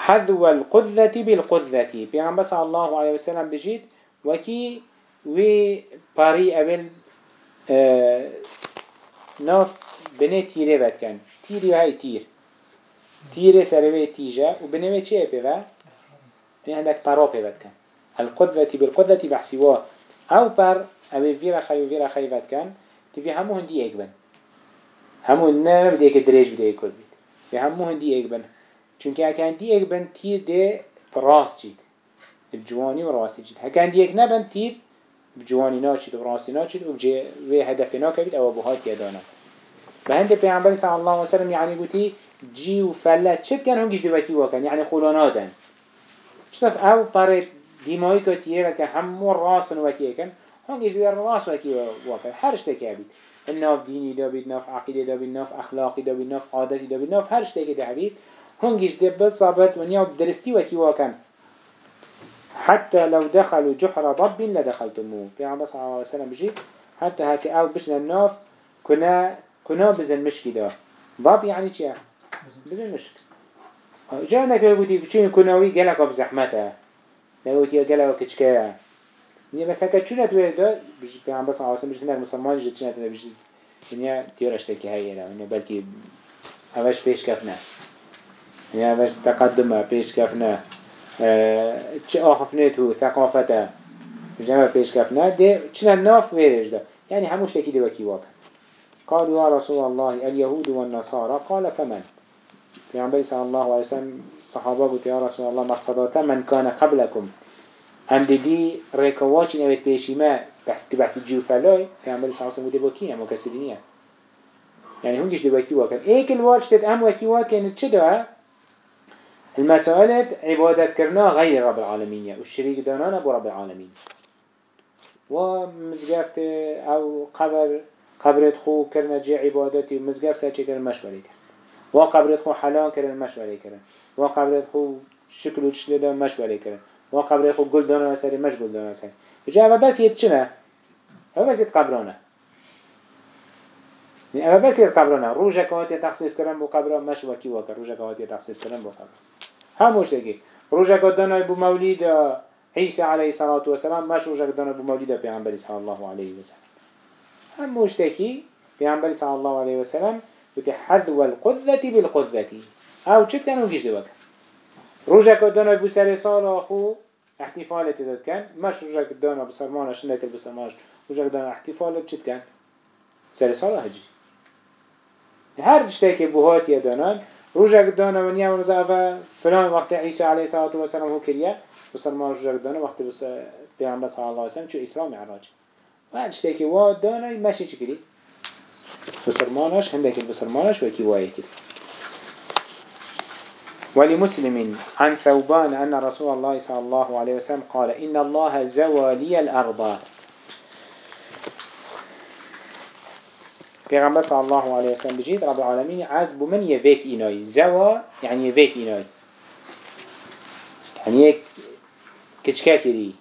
حذو القذة بالقذة. يعني صلى الله عليه وسلم بجيد وكي وي باري أبل آه ناف بني كان تيري هاي تير تيري سروي تيجا وبنوي چه بيوا يعني عندك برا بيوت كان القدوة بالقدوة بحسوا أو بر أو فيرا خي وفيرا خي بات كان تفي همو هندي إيك بن. همو نه بده يك دريج بده يك بيت. به همو هندی ایک بن. چونکه اگه هندی ایک بن تیر ده راست چید بجوانی و راستی چید هکه هندی ایک نبن تیر بجوانی ناچید و راستی ناچید و بجه و هدف ناکبید أو بهات یدانا به هند پیغمبر صلی الله علیه وسلم یعنی گوتی جی و فلت چد کن هنگیش دوکی واکن؟ یعنی خلانادن شتف أو پاره دیمایی که تیه و که همو راسن وکیه کن هنگیش در راس وکی واکن. هر شته که بید. ناف دینی دا بید ناف عقیده دا بید ناف اخلاقی دا بید ناف عادتی دا بید ناف هر شته که ده بید هنگیش ده بصابت و نیا درستی وکی واکن. حتى لو دخلوا جحر ضب لدخلتموه. في عمر صلى الله عليه وسلم بجي حتى هكي أو بشنا الناف كنا كنا بزن مشكي دا. ضب يعني چه؟ بدون مشکل جا نکه بودی چون كناوي جلك آب زحمته. نبودی یا گلک آب کچکه. نیه مثلا که چونه دا؟ به هم بس عاصم بشت نعمل مسلمان جد چونه توی بشت يعني تیارش تکی هیه نه نیه بلكي اوش بيش كفنا نه. نیه تقدم تقدمه كفنا نه. چه ثقافته جمع پیش دي نه. ده چونه ناف ويرج ده یعنی هموش تکی ده وکی قالوا يا رسول الله اليهود والنصارى قال فمن؟ عم صلى الله عليه وسلم صحابه قلت يا رسول الله مقصدات من كان قبلكم هم دي ريكواتش نويت بيشي ما بحث بحث في عم صلى الله عليه وسلم ودي بوكينا مكسرينيا يعني هنجيش دي وكي واكن ايك الواج تد ام وكي واكن تشدها المسألة عبادة كرنا غير رب العالمين والشريك دانانا بو رب العالمين ومزقفت أو قبر قبرت خو كرنا جي عبادتي ومزقف ساچه كرن مشوري وقبرت خو حلال كرن مشوري كرن وقبرت خو شكل وشل دا مشوري كرن وقبرت خو قل دانا سري مش قل دانا سري جا اما بس يت چنه اما بس يت قبرانا اما بس يت قبرانا روجا كوات تخصيص كرن بو قبرا مش وكي وكر. روجا كوات تخصيص كرن بو قبرا هموش تجي روجا كدانا بو مولد عيسى عليه الصلاة والسلام مش روجا كدانا بو مولد بيعنبري صلى الله عليه وسلم هم مشتكي بيعنبري صلى الله عليه وسلم وتحذو القذة بالقذة أو چه كانوا جيش دوك روجا كدانا بو سر سال آخو احتفالة تدد كان مش روجا كدانا بسرمانا شنك البسرماش روجا كدانا احتفالة چه كان سر سال هجي هر اشتاكي بوهات يدانان روجا قدانا من يوم رزا فلان وقت عيسى عليه الصلاة والسلام هو كريا بسرمان روجا قدانا وقت بس بيعنبر صلى الله عليه وسلم شو إسلام معراج. وهل اشتاكي واد دانا ماشي چكري بسرمانش هندك البسرمانش وكي وايكي. ولمسلم عن ثوبان أن رسول الله صلى الله عليه وسلم قال إن الله زوى لي الأرض. پیغمبر صلى الله عليه وسلم بجيد رب العالمين عاد بمن يفيك إناي زوى يعني يفيك إناي يعني كتشكاكري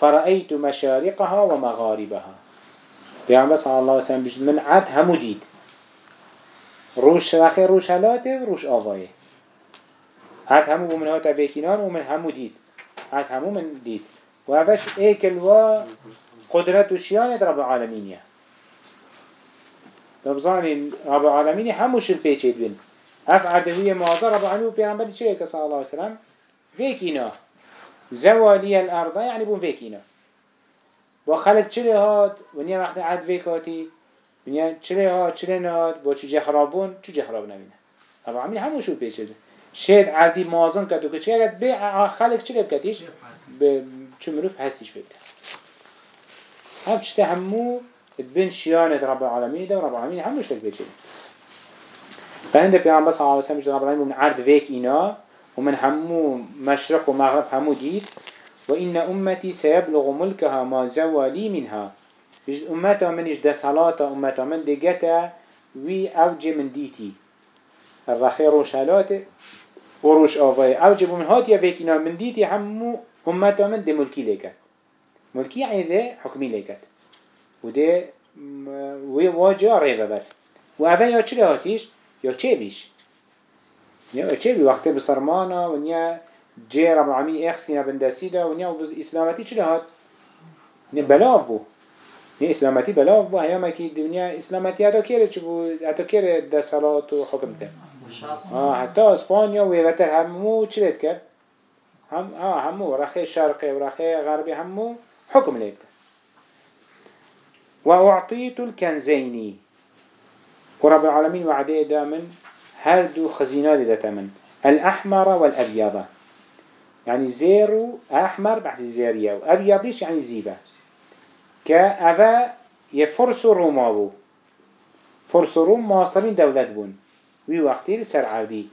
فرأيت مشارقها ومغاربها پیامبر صلی الله علیه و من عد همو دید روش رخی روش هلاته و روش آوایه عد همو بمن هاتا بکنان و من همو دید عد همو من دید و اوش ایکل و قدرت و شیانت رب العالمینیه ببزانین رب العالمین هموش الپیچید بین اف عدوی معاذر رب العالمین و پیغمبر چه که صلی الله علیه وسلم فيكينا زوالي الأرض يعني بون فيكينا با خلق چله هاد و نیا وقت عد ویکاتی و نیا چله هاد چله ناد با چو جخرابون چو جخراب نبینه. اما همین همون شو پیشه شاید عدی مازن کد و که چه به خلق چله بکتیش به چو مروف هستیش بکت هم چته همو بین شیانت رب العالمین ده و رب العالمین هموش تک پیشه فهند پیامبر صلی الله علیه و سلم رب العالمین من عرض ویک اینا و من همو مشرق و مغرب همو دید. وإن أمتي سيبلغ ملكها ما زوالي منها. بجد أمتا منش ده صلاة أمتا من دي جتا وي أوجي من ديتي. الرخي روش هلات وروش آفاي أوجي من هاتي فيكينا من ديتي همو أمتا من دي ملكي ليكت. ملكي يعني ده حكمي ليكت. وده واجه ريبة بد وأفا يا چلي هاتيش؟ يا چه بيش يا چه بي وقت بسرمانا ونيا جي رب العالمين اخسينا بندسي دا ونيا وبز اسلامتي چه هات ني بلاف بو ني اسلامتي بلاف بو هيا كي الدنيا اسلامتي هتا كيره چه بو كيره دا صلاة و حكم ده آه حتى اسبانيا ويوتر همو چلت كر هم آه همو رخي شرقي ورخي غربي همو حكم ليك وأعطيت الكنزين ورب العالمين وعده دا من هر دو خزينة دتا من. الأحمر والأبيض. يعني زيرو أحمر بحث زيرية وأبيضيش يعني زيبة. كأفا يفرس روما بو فرس روم مواصلين دولة بون. وي وقتي سر عردي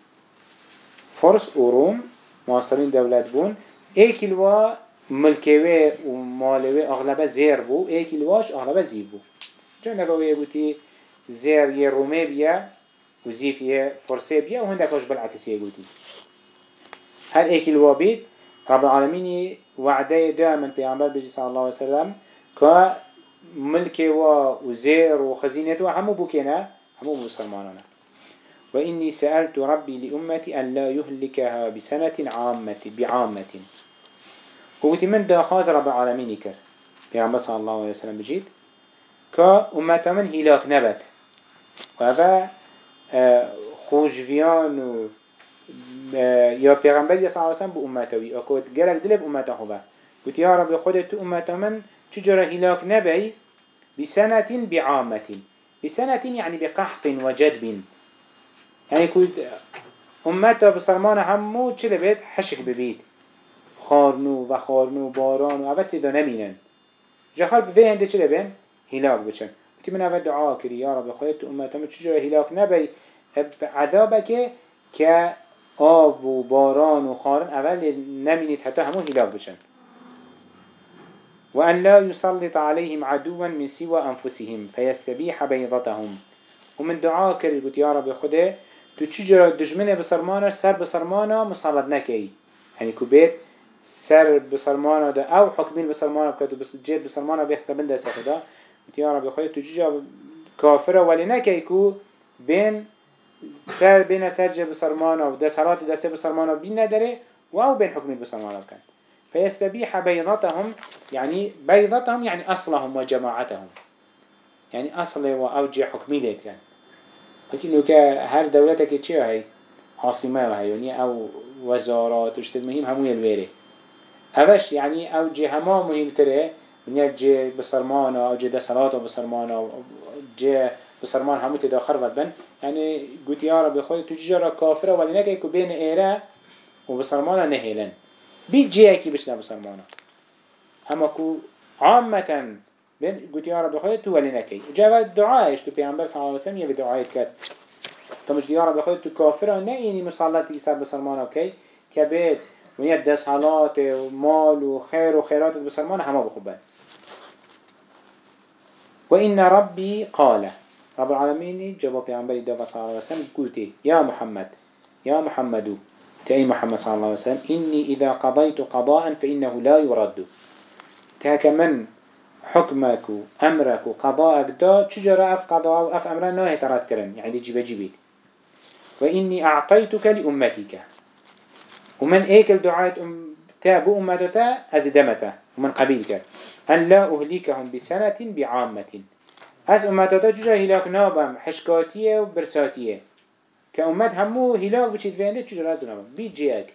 فرس وروم مواصلين دولة بون. ايك الوا ملكوه ومالوه اغلبه زير بو. ايك الواش اغلبه زيب بو. جانا قوية بوتي زير يه رومي بيا وزيف يه فرسي بيا وهندك وش بالعكسية بوتي هل إيك الوا بيت رب العالمين وعده دائما عمر بيجي صلى الله عليه وسلم كا ملك وزير وخزينة همو بوكينا همو مسلماننا وإني سألت ربي لأمتي أن لا يهلكها بسنة عامة بعامة. قوتي من دا خاز رب العالمين كر عمر صلى الله عليه وسلم بجيت. كا أمتا من هلاك نبت. وهذا خوشفيان و یا پیغمبر یا صلی به امتوی اکوت گرگ دل به امتا هوا گوت یا رب خود تو امت من چجرا هلاک نبی؟ بسنت بعامت بسنت یعنی بقحط و جدب. یعنی کود امتا بسلمان همو چه لبید حشک ببید. خارنو و خارنو باران و اوت دا نمینن. جهال به اند چه هلاک بچن. گوتی من اول دعا کری یا رب خود تو امت من چجرا هلاک نبی؟ عذابک که آب و باران و خارن اول نمینید حتی همون هلاك بچن وأن لا يسلط عليهم عدوا من سوى أنفسهم فيستبيح بيضتهم. ومن دعاء كري قلت يا رب خده تو چجرا دجمنه بسرمانه سر بسرمانه مسلط نكي يعني كبيت سر بسرمانه ده أو حكمين بسرمانه بكتو بس جيد بسرمانه بيختبن ده سخدا قلت يا رب خده تو چجرا كافره ولي نكي كو بين سر بين سرج بسرمانه و ده صلاة دسته بسرمانه بين نداره و أو بين حكمين بسرمانه فيستبيح بيضتهم يعني بيضتهم يعني أصلهم وجماعتهم يعني أصل وأوجه حكمي ليت كان لكن هر دولتك چه هاي عاصمة هاي يعني أو وزارات وشت المهم همو يلويره أفش يعني أو جه هما مهم تره من جه بسرمان أو جه دسالات بسرمان أو جه بسرمان همو تداخل بن. يعني قلت يا رب خود تجرى كافرة ولي نكي بين إيرا وبسرمان نهيلن بيت جيه كي بشنا بسرمانا اما كو عامة بين قلت يا رب خودت تو ولي نكي جاء دعاء اشتو بيعنبر صلى الله عليه وسلم يبي دعاء كات طمش يا رب خودت تو كافر نه يعني مصالات يسار بسرمانا كي كبيت ونيا ده صلاة ومال وخير وخيرات بسرمانا هما بخبان وإن ربي قال رب العالمين جواب بيعنبر دعاء صلى الله عليه وسلم قلت يا محمد يا محمد تأي محمد صلى الله عليه وسلم إني إذا قضيت قضاء فإنه لا يرد تاك من حكمك أمرك قضاءك دا تجرى أف قضاء أف أمرا ناهي تراد كرن يعني جيب جيبيت وإني أعطيتك لأمتك ومن إيك أم تابو أمتك أزدمته ومن قبيلك أن لا أهلكهم بسنة بعامة. أز أمتك تجرى هلاك نابم حشكاتية وبرساتية كأمت همو هلاك بچيت فينده چجور از نبا بيت جيك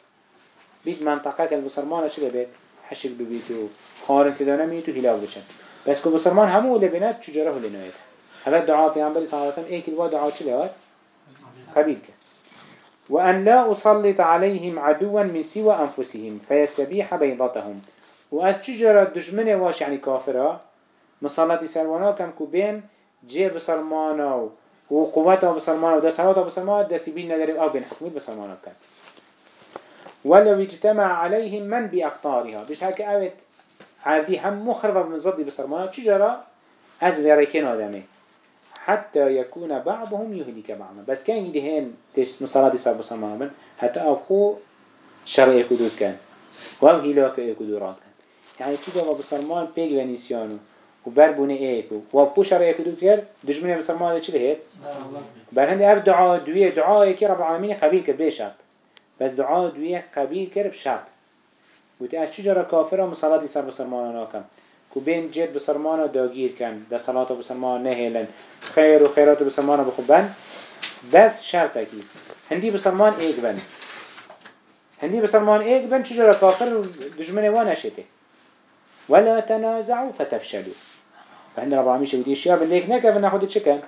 بيت منطقة البصرمان چه بيت حشك ببيتو خارن كده نميتو هلاك بچن بس كو بصرمان همو لبنات چجوره هو لنويت هذا الدعاء پیغمبر صلى الله عليه وسلم ايك الوا دعاء چه لهات قبيل وأن لا أسلط عليهم عدوا من سوى أنفسهم فيستبيح بيضتهم وأس چجرة دجمنه واش يعني كافرة مصلات سلوانا كم كوبين جيب سلمانا و قوته بسلمان و دسالات بسلمان دسي بين ندري أو بين حكمت بسلمان كان ولو اجتمع عليهم من بأقطارها بيش هكا اوت عادي هم مخربة من ضد بسلمان چجرا از وريكين آدمه. حتى يكون بعضهم يهلك بعضا. بس كان يدهين تش سال بسلمان من حتى أبخو شرع كدود كان وهو هلاك كدورات كان يعني چجرا بسلمان بيج ونسيانو و بر بونه ایکو و. پوش را ایکو دو کرد دشمنی بسرمان چی لهید؟ بر هنده اف دعا دویه دعا که رب العالمین قبیل کرد بشرط بس دعا دویه قبیل کرد بشرط گوتی از چجا را کافر و مصلاتی سر بسرمان ناکم کو بین جد بسرمان داگیر کن ده صلات بسرمان نهیلن خیر و خیرات بسرمان بخوبن بس شرط اکی هندی بسرمان ایک بن. هندی بسرمان ایک بن چجا را کافر و دشمنی وانشته ولا تنازعوا فتفشلوا. فعند رب العالمين شو بدي الشياب اللي هيك نكف ناخد تشكن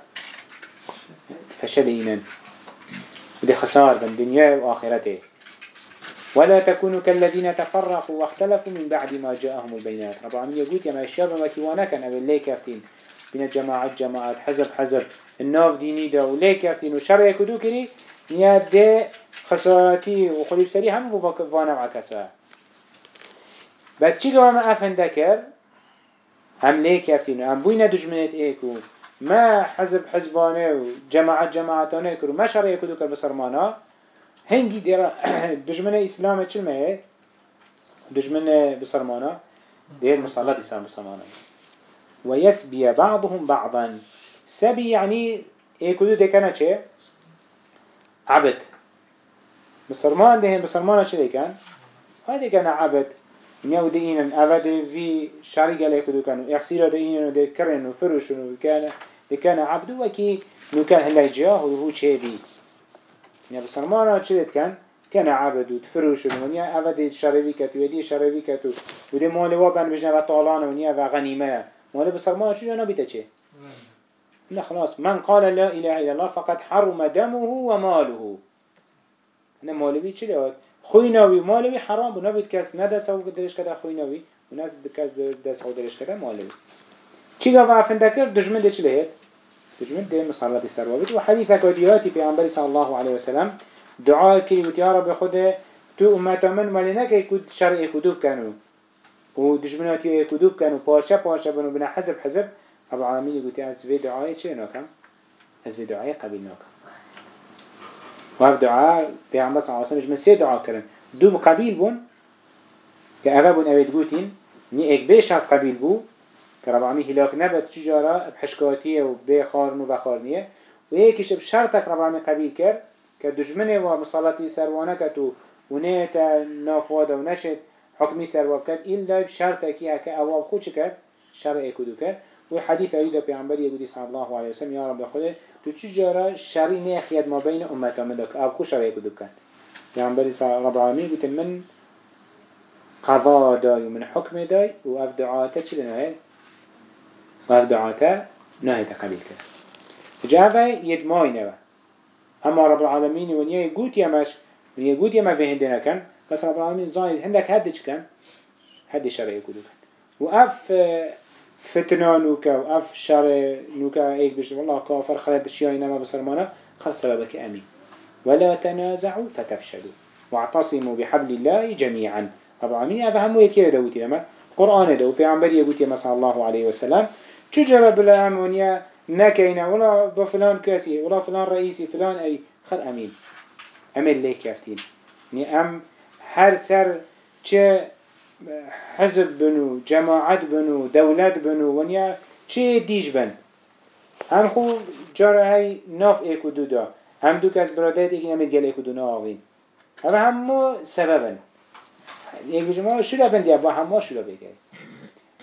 فشل إيمان دي خسار بن دنيا وآخرته. ولا تكونوا كالذين تفرقوا واختلفوا من بعد ما جاءهم البينات. رب العالمين يقول يا ما الشاب ما كيوانا كان أبي ليه كافتين بين الجماعات جماعات حزب حزب. الناف ديني دا وليه كافتين وشر يكدو كري نيا دي خسارتي وخليب سري هم بفانا وعكسا بس چي قوام افن دكر هم ليه كافتين هم بوينة دجمنت ايكو ما حزب حزبانه وجماعات جماعاتانه كرو ما شر يكدو كر بسرمانا هنگی دیرا دشمن اسلام چل مه دشمن بسرمانا دير مسلط اسلام بسرمانا ويسبي بعضهم بعضا. سبي يعني إيه كدو دكنا چه؟ عبد. بسرمان دهن بسرمانا چه دكن هاي دكنا عبد. نيو دي إينن أفا دي في شعري قالي كدو كانوا إخسيرا و إينن دي و وفرشن وكان دي كان عبدو وكي نو كان هلاك و وهو چه بي يعني بسرمانا چلت كان كان عبدو تفرشن ونيا أفا کت و دی شریفی شعري و ودي مالي وابن بجنا و غنیمه مال مالي بسرمانا چلت أنا بيتا چه نه خلاص من قال لا اله الا الله فقط حرم دمه و ماله نه مالوی چی داد چلي خويناوي مالوي حرام بو نبيت كاس ندس أو درش كده خويناوي وناس كاس دس أو درش كده مالوي چي غوا فندكر دجمن ده چلي هيت تجمد ده مصلاة السروابت وحديثة كدياتي في عمبالي صلى الله عليه وسلم دعاء كري وتيا رب خده تو أمت من ملنك يكود شرع كدوب كانوا ودجمناتي يكدوب كانوا بارشا بارشا بنو بنا حزب حزب أبو العالمين يقول أز في دعاء چه ناكم أز في دعاء قبل ناكم وهف دعاء في عمبالي صلى الله عليه وسلم سي دعاء كرن دوب قبيل بون كأبا بون أبيت قوتين ني اك بيشات قبيل بو كرب عمي هلاك نبت تجارة بحشكاتية وبخارن وبخارنية وهيكش بشرطك رب عمي قبيل كر كدجمنه ومصالاتي سروانه كتو ونيتا نافواده ونشت حكمي سرواب كد إلا بشرطك هكا أواب خوش كد شرع كدو كد والحديث أيضا بيعنبري يقول صلى الله عليه وسلم يا رب خده تو تجارة شري نيخيد ما بين أمتا مدك أو خوش شرع كدو كد بيعنبري صلى الله عليه وسلم قلت من قضاء داي ومن حكم داي وأفدعاته چلنا وهف دعاتا نهي تقبيل كر جافا يدماي نوا اما رب العالمين ونيا يقول يمش ونيا يقول يما في هندنا كان بس رب العالمين زايد هندك هدش كان هدي شرع يقول كان وأف فتنة نوكا وأف شرع نوكا ايك بيش والله كافر خلد الشيء نما بسرمانا خل سببك أمين ولا تنازعوا فتفشلوا. واعتصموا بحبل الله جميعا. رب العالمين أفهموا يكير دوتي لما قرآن دو بيعنبر يقول صلى الله عليه وسلم چجرا بلا امونيا نكينا ولا بفلان كاسي ولا فلان رئيسي فلان اي خل امين امين ليه كافتين ني ام هر سر چه حزب بنو جماعت بنو دولت بنو ونيا چه ديش بن؟ هم خو جارا هاي ناف ايكو دو دا. هم دو كاس برادات ايكي نمید گل ايكو دو نا آوين هم همو سببن یک بجمع شو لبن دیا با همه شو لبن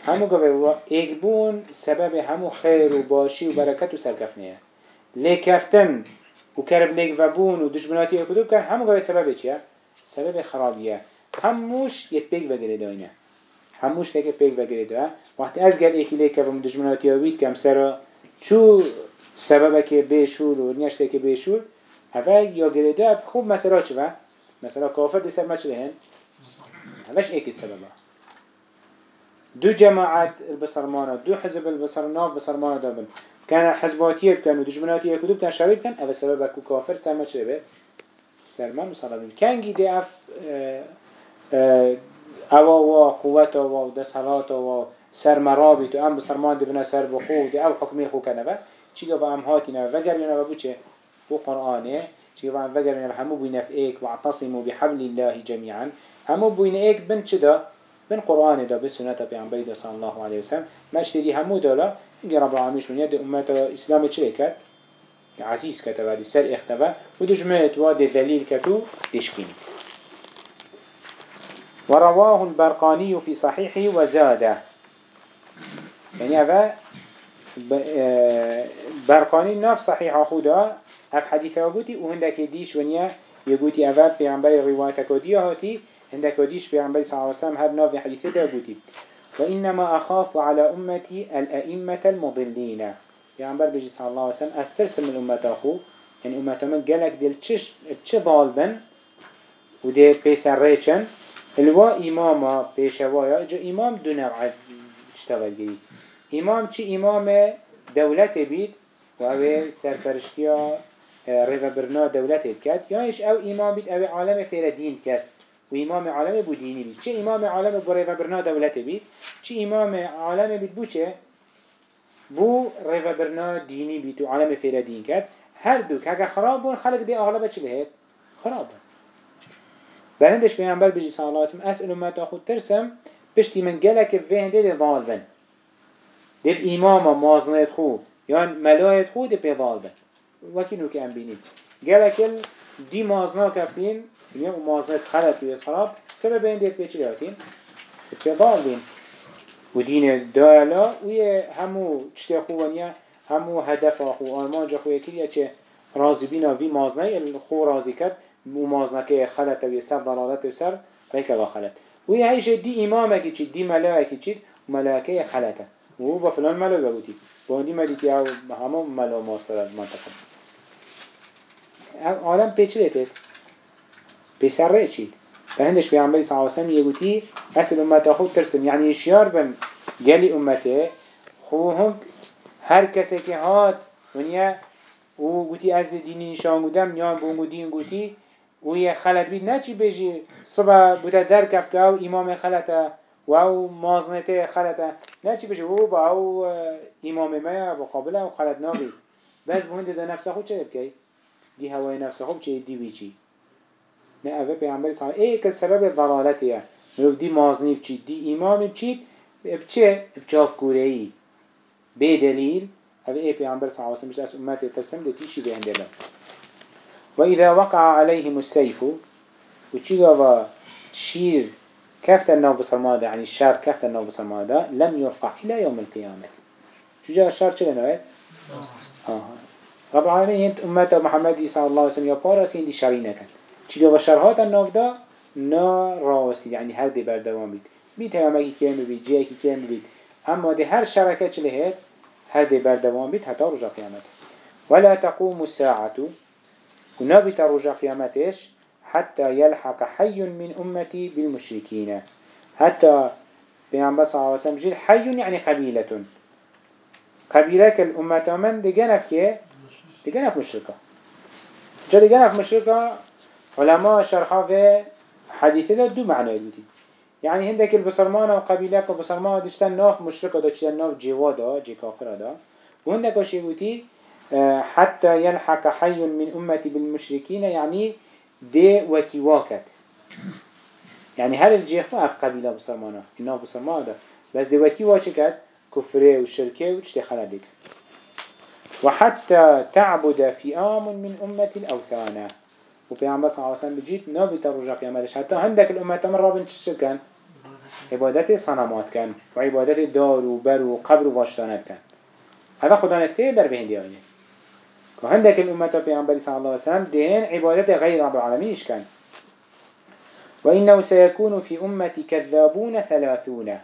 همو گوه ایک بون سبب همو خیر و باشی و برکت و سرکفنیه. لیکفتن و کرب لیک و بون و دشمناتی اکدو کن همو گوه سبب چیه؟ سبب خرابیه. هموش یک پیک بگیره داینه هموش تک پیک بگیره داینه وقتی از گل ایکی لیک و دشمناتی آوید کم سرا چو سبب که بیشول و نیشته که بیشول اول یا گریده خوب مثلا چه مثلا کافر دی سر ما چه دهن؟ هلاش ایکی سببه. دو جماعات البصرمانة دو حزب البصرناف بصرمانة دابن كان حزباتية كانوا دجمناتية كدوب كان شريط كان أبا سبب أكو كافر سرما شربه سرما مصربين كان جيدي أف أوا و قوة و دسالات و سر مرابط و أم بصرمان دبنا سر بخو دي أو حكمي خو كنبه چي قفا أم هاتنا وقر ينا ببو چه بو قرآنه. چي قفا أم وقر ينا همو بينا في ايك واعتصموا بحبل الله جميعا همو بينا ايك بن چه من قرآن دا بسنة پیامبری دا صلی الله علیه وسلم مشتری همو دالا اینگه رب العالمین شونیه ده امت اسلام چه؟ عزیز کتا و دی سر اختبا و دجمعت و دی دلیل کتو دشکینی ورواه البرقاني في صحيحه وزاده. يعني هذا برقاني نف صحيح خدا اف حديثه وقوتي وهندك ديش ونيا يقوتي أفاد في عنبري روايتك وديا هاتي عندك وديش في عمبي صلى الله عليه وسلم هذا نافي حديثة ده قوتي وإنما أخاف على أمتي الأئمة المضلين يا عمبر بيجي صلى الله عليه وسلم أسترسم من أمة أخو يعني أمتا من قالك دل تش تش ضالبن ودي بيسر ريچن یعنی الوا اماما پیشوایا جو امام دو نوع اشتغل امام چی؟ امام دولت بید و او سرپرشتی ها ریو برنا دولت کرد. یا ایش او امام بید او عالم فیر دین کرد. و امام عالم بو دینی بید. چه امام عالم بو ریو برنا دولت بید؟ چه امام عالم بید بو چه؟ بو ریو برنا دینی بید و عالم فیر دین کرد. هر دو که اگه خراب بون خلق دی اغلب چه بهت. خراب بلندش پیامبر بجی صلی الله علیه و اسئل امت خود ترسم پشتی من گلک وینده دی ضال بن دل امام مازنیت خو یا ملایت خود دی ضال بن وکی نو که ام بینید گلک دی مازنا کفتین یعنی مازنیت خلط و خراب سبب این دیت پیچی لیاتین؟ پی ضال بین و دین دالا و همو چتی خوانیه همو هدف خو آرمان خو یکی چه راضی بینا وی مازنه خو راضی کرد. ومازنك خلت ويسر ضلالت وسر ريك لا خلت وهي هيش دي إمامك چي دي ملائكة چي ملائكة خلته وهو بفلان ملو بگوتي بوندي ملكي او همو ملو ماستر منطقه. عالم پیچره تید بسر ره چید فهندش پیغمبری صلی اللہ علیہ وسلم یگوتی اصل خود ترسم يعني اشيار بن گلی امته. خو هم هر کسی که هات ونیا و گوتی از دینی نشان گودم یا بونگو دین گوتی و یه خلط بید نه چی بجی صبح بوده در کفت او امام خلطه و او مازنته خلطه نه چی بجی او با او امام ما با قابله و خلط نابید. بس بونده ده نفسه خود چه بکی؟ دی هوای نفسه خود چه دی چی؟ نه اوه پیغمبر صلی اللہ ای که سبب ضلالتیه مروف دی مازنی بچید دی امام بچید بچه بچاف کوره ای. به دلیل اوه ای پیغمبر صلی از امت ترسم ده تیشی به وإذا وقع عليهم السيف وشيغا شير كفت النوب بصمادة يعني الشر كفت النوب بصمادة لم يرفع إلى يوم القيامة. شو جاء الشر شو لنوه؟ آه. رب العالمين هنت أمة محمد صلى الله عليه وسلم يقارا سين دي شرينة كان. شيغا شرهات النوب دا نا راوسي يعني هر دي بردوان بيت. بيت همكي كيام بيت جيكي كيام بيت. أما دي هر شركة چلهت هر دي بردوان بيت حتى رجع قيامت. ولا تقوم الساعة. ونبت رجع قيامتش حتى يلحق حي من أمتي بالمشركين. حتى بيان بس وسلم جيل حي يعني قبيلة. قبيلة الأمة من؟ دجنف كي؟ دجنف مشركة. جا دجنف مشركة علماء شرحا في حديثة دو معنى يدوتي. يعني هندك البصرمان وقبيلة البصرمان دشتن ناف مشركة دشتن ناف جوادا جي كافر دا. وهندك وشيوتي حتى يلحق حي من أمتي بالمشركين يعني دي وكيواكت يعني هل الجيخ ما في قبيلة بسرمانة؟ إنه بسرمانة بس دي وكيواكت كفره وشركه واشتخل ديك وحتى تعبد فئام من أمة الأوثان. وبيعمل صلى الله عليه وسلم بجيت نبي ترجع قيامتش. حتى عندك الأمة من رابن كان؟ عبادت صنمات كان. وعبادت دار وبر وقبر واشتانات كان. هذا خدا نتكيه بر بهندي وعندك الأمة بيعنبري صلى الله عليه وسلم دين عبادة غير رب العالمين كان؟ وإنه سيكون في أمة كذابون ثلاثون.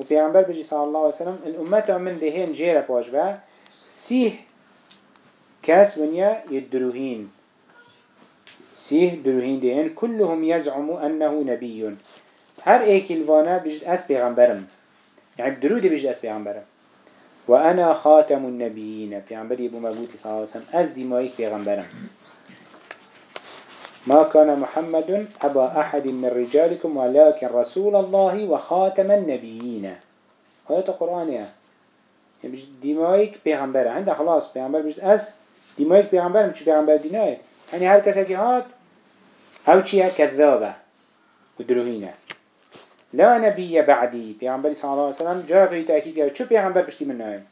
وبيعنبر بجي صلى الله عليه وسلم الأمة من دهين جيرة بواجبه سيه كاس ونيا يدروهين. سيه دروهين دهين كلهم يزعم أنه نبي. هر ايك الوانا بجد أس بيغمبرم. يعني بدرو دي بجد أس بيغمبرم. وأنا خاتم النبيين. في عمبري أبو مبوتي صلى الله عليه وسلم أز دمائك بيغمبرم ما كان محمد أبا أحد من رجالكم ولكن رسول الله وخاتم النبيين هذا القرآن يا يعني دمائك بيغمبر عند خلاص بيغمبر بيجد أز دمائك بيغمبر مش بيغمبر ديناي يعني هر كسا هات أو چيها كذابة ودروهينه لا نبي بعدي. پیغمبر صلى الله عليه وسلم جاء في تأكيد قال شو پیغمبر بشتي من نايم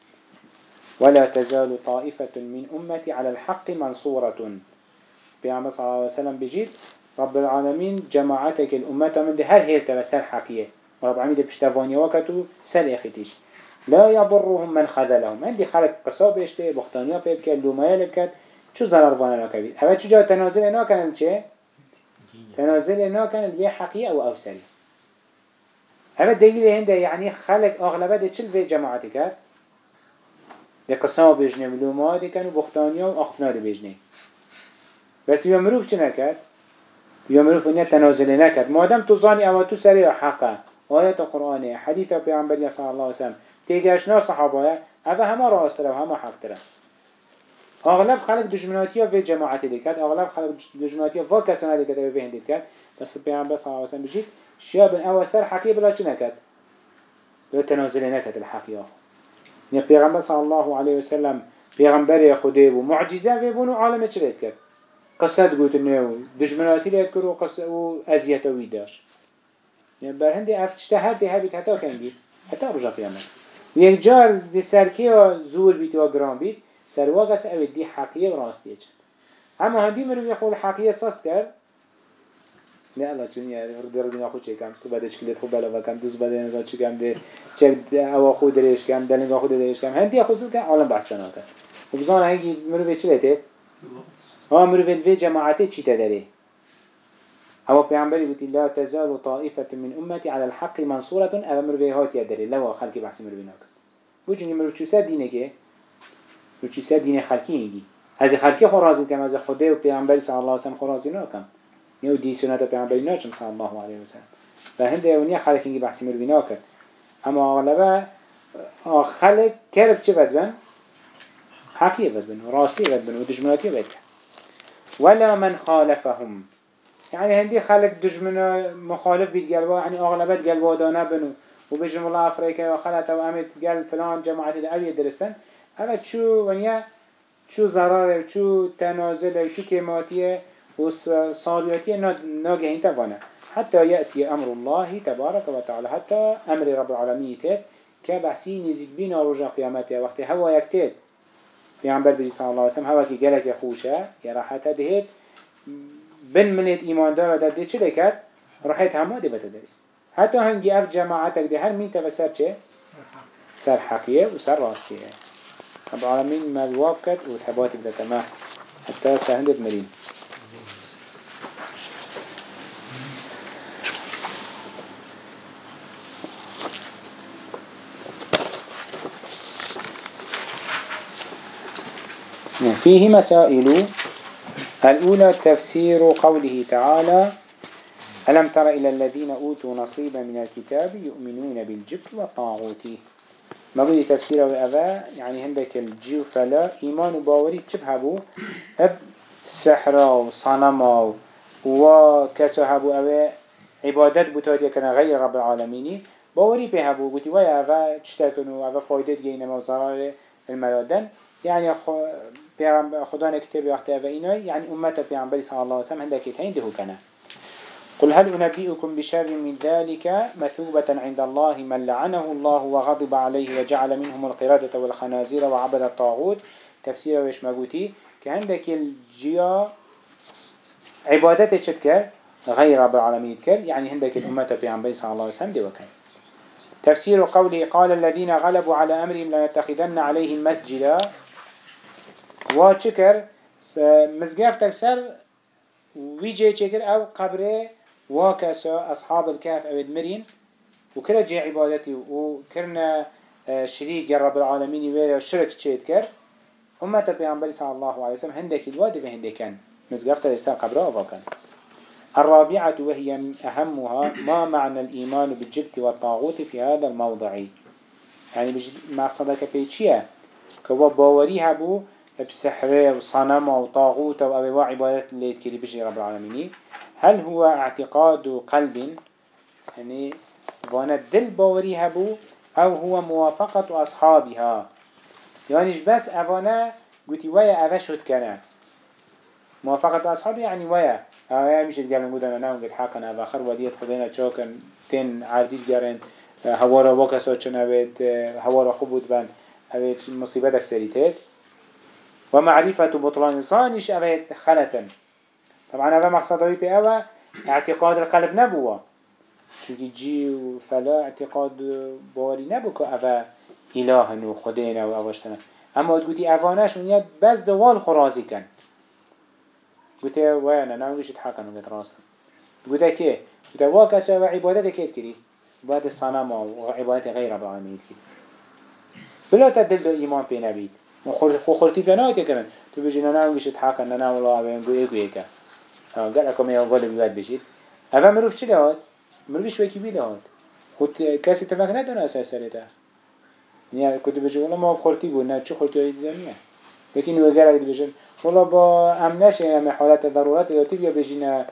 ولا تزال طائفة من أمتي على الحق منصورة. پیغمبر صلى الله عليه وسلم بجيد رب العالمين جماعتك الأمة من ده هر هيرتا بسر حقية ورب العالمين ده بشتفاني وقتو سر اختيش لا يضرهم من خذلهم. عندي خلق قصاب اشته بختانيا بيبكت لومايا لبكت شو ضرر وأنا نكبيد هذا شو جاء تنازل كان چه؟ تنازل أنا كان البيع حقيقة اوسري هذا دليل هنده يعني خلق أغلبه ده چل في جماعتي كر ده قسام بيجنه ملوما ده كانوا بختانيا و أخفنا ده بيجنه بس يا مروف چه نكد يا مروف ونيا تنازل نكد مادام تو ظاني أو تو سريع حقا آيات قرآنه حديث پیغمبر صلى الله عليه وسلم. تيجاشنا صحابه اوه همه راستره و همه حق تره أغلب خلق دجمناتی ها به جماعتی دیکد أغلب خلق دجمناتی ها و و به هندید کرد بس پیغمبر صلی الله علیه وسلم بجید شیاب أو سر حقی بلا نکد بلا تنازل الحقی ها يعني پیغمبر صلی الله علیه وسلم پیغمبر خدا و معجزه و بونو عالم چه لید کرد؟ قصد گوت نو دجمناتی لید کرد و قصد و ازیت وی داشت. يعني برهندي افتشته هر ده هبید یک جار دی سرکی زور بید و گران بید سرواق اس أو دی اما هندی مرو یخول حقیه ساست نه الله چون یه در دنیا خود چه کم سو بعدش کلیت خوب بلا و کم دوز بعد نزا چه کم ده چه او خود درش کم دل نگاه خود درش کم هندی خود که عالم بحث نه کرد و بزن هنگی به چه لته ها مرو به جماعت چی تدری او پیامبری بودی لا تزال طائفة من امتی على الحق منصورة او مرو به هات یدری لوا خلقی بحث مرو بنا کرد بوجنی مرو چه دینه که مرو چه دینه خلقی اینگی از خلقی خو راضی کم از خدا و پیامبری صلی الله علیه و سلم نکن نيو دي سنة نه چم صلى الله عليه وسلم و هند خالق خلقينگي بحثي مروينا اما غالبا خلق کرب چه بد بن؟ حقی بد بن راستی بد بن و بد بن. ولا من خالفهم. یعنی يعني هندي خالق دجمنا مخالف بيت قلبا يعني اغلبت قلبا دانا بنو وبجم الله افريكا وخلت وامت قال فلان جماعة الالية درسن اما شو چو شو ضرر شو تنازل شو كيماتيه وصالياتيه ناجهين تبانا حتى يأتي أمر الله تبارك وتعالى حتى أمر رب العالمين تيت كبحسي نزيد بينا رجع قيامته وقت هوا يكتيت في عمبر بجي صلى الله عليه وسلم هوا كي قالك يخوشا يراحته دهيت بن منت إيمان دار ده دي چه لكت راحت هما دي بتدري حتى هنجي أف جماعتك ده هر مين تفسر چه؟ سر حقية وسر راستية رب العالمين ما وثباتك ده تمام حتى سهندت مرين فيه مسائل. الأولى تفسير قوله تعالى ألم تر إلى الذين أوتوا نصيبا من الكتاب يؤمنون بالجبت والطاغوت. ما قولي تفسير أبا؟ يعني هندك الجيو فلا إيمان باوري تشبهبو أب سحر وصنم وكسو هبو أبا عبادت بتاتي كان غير رب العالمين. باوري بهبو قلت ويا أبا تشتكنوا أبا فايدة جينا موزار الملادن يعني پیغمبر خدا نكتب وقت أفينا يعني أمة پیغمبر صلى الله عليه وسلم هندك يتهين ده كنا قل هل أنبئكم بشر من ذلك مثوبة عند الله من لعنه الله وغضب عليه وجعل منهم القرادة والخنازير وعبد الطاغوت. تفسير ويش مقوتي كعندك الجيا عبادته تشكر غير رب العالمين كر يعني عندك الأمة بيعنبي صلى الله عليه وسلم دي وكان تفسير قوله قال الذين غلبوا على أمرهم لا يتخذن عليهم مسجدا. وا چکر مزگفت تكسر ويجي چکر أو قبره وا كسا أصحاب الكهف أود مرين وكرا جي عبادتي وكرنا شريك رب العالمين ويا شرك تشيت كر أمة البيعنبري صلى الله عليه وسلم هندك الوادي وهندكن مزقفت لسان قبره وفاكن الرابعة وهي أهمها ما معنى الإيمان بالجبت والطاغوت في هذا الموضع. يعني مع صدق بيتشية؟ كوا باوري هبو بسحره وصنم وطاغوت وأبواع عبادات اللي تكري بجي رب العالمين هل هو اعتقاد قلب؟ يعني وأنا الدل باوري هبو أو هو موافقة أصحابها. يعني بس أفانا قلت ويا أفشهد كنا. موافقة أصحابي يعني ويا. آه مش الجال نقول أنا نعم قد حقنا أفاخر وديت خدينا تشوكن تين عرديد جارن هوارا وكسا چن هويت هوارا خوبود بند هويت مصيبتك سريتت ومعرفة بطلان صانش أبيت خلتا طبعا هذا مقصده في أبا اعتقاد القلب نبوة. چونكي جي فلا اعتقاد باري نبو که اوه إله و و اواشتنا اما تقولي اوانش ونياد بس دوال خرازي كن قلت وأنا نعم قشت حقا وقت راست. قلت كي قلت واك اسوا عبادة كيت كري بعد الصنم وعبادة غير رب العالمين كري بلا تدل ايمان في نبي خو خورتی که نه که کردن تو بچه نه اون گشت حق نه نه ولی اون گویی گویی که ها گل اکم یه ولی بیاد بچید اول مروف چی داد مروف شوی کی بیاد خود کسی تفکر نداره اساس سری نیا نه کدی بچه ولی ما خورتی بود نه چه خورتی هایی دیدم نه لكن وجر اگه بچن ولی با امنش هم حالت ضرورت یا تیبیا بچینه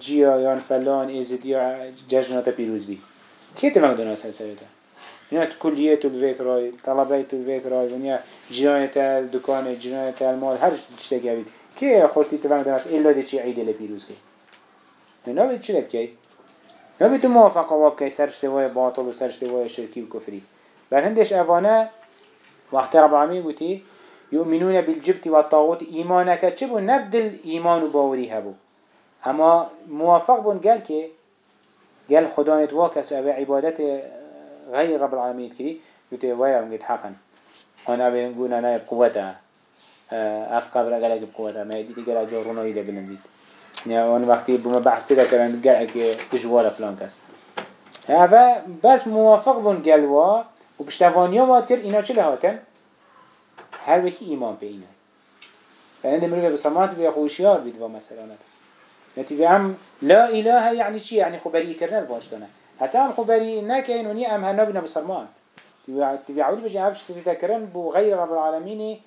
جیا یا فلان ازدیا جشنات پیروزی کی تفکر نداره اساس سری نیا کلیه تو بفکر رای طلبه تو بفکر رای ونیا جنایت دکان جنایت المال هر چیزی که بید که خودتی تو فهمت است ایلا دی چی عیده لپیروز کی؟ نه بید چی لبکی نه بید تو موافقه واب کی سرشت وای باطل و سرشت وای شرکی و کفری. بل هندش اوانه وقت رب العالمین گوتی يؤمنون بالجبت والطاغوت إيمانك تشبه نبدل إيمان باوري هبو أما موافق بون قال كي قال خدا نتواكس أبي عبادت غير رب العالمين كري يتي ويا ونجد حقا أنا بنقول أنا بقوتها. أف قبر قال بقوتها. ما يدي قال جورونا إلى بنبيت يعني أنا وقتي بما بحثت لك أنا قال تجوال فلان كاس. هذا بس موافق بون قالوا وبشتفانيا واد كر إنا چه لهاتن؟ هر وكي إيمان بينا فعند مروفة بسمات خوشيار بيدوا مثلا نتيجة عم لا إله يعني شيء يعني خبري كرنا الواجدنا حتى هم خبري نكين وني أم هنبنا بسرمان. تبي عودي بجي عفش تذكرن بو غير رب العالمين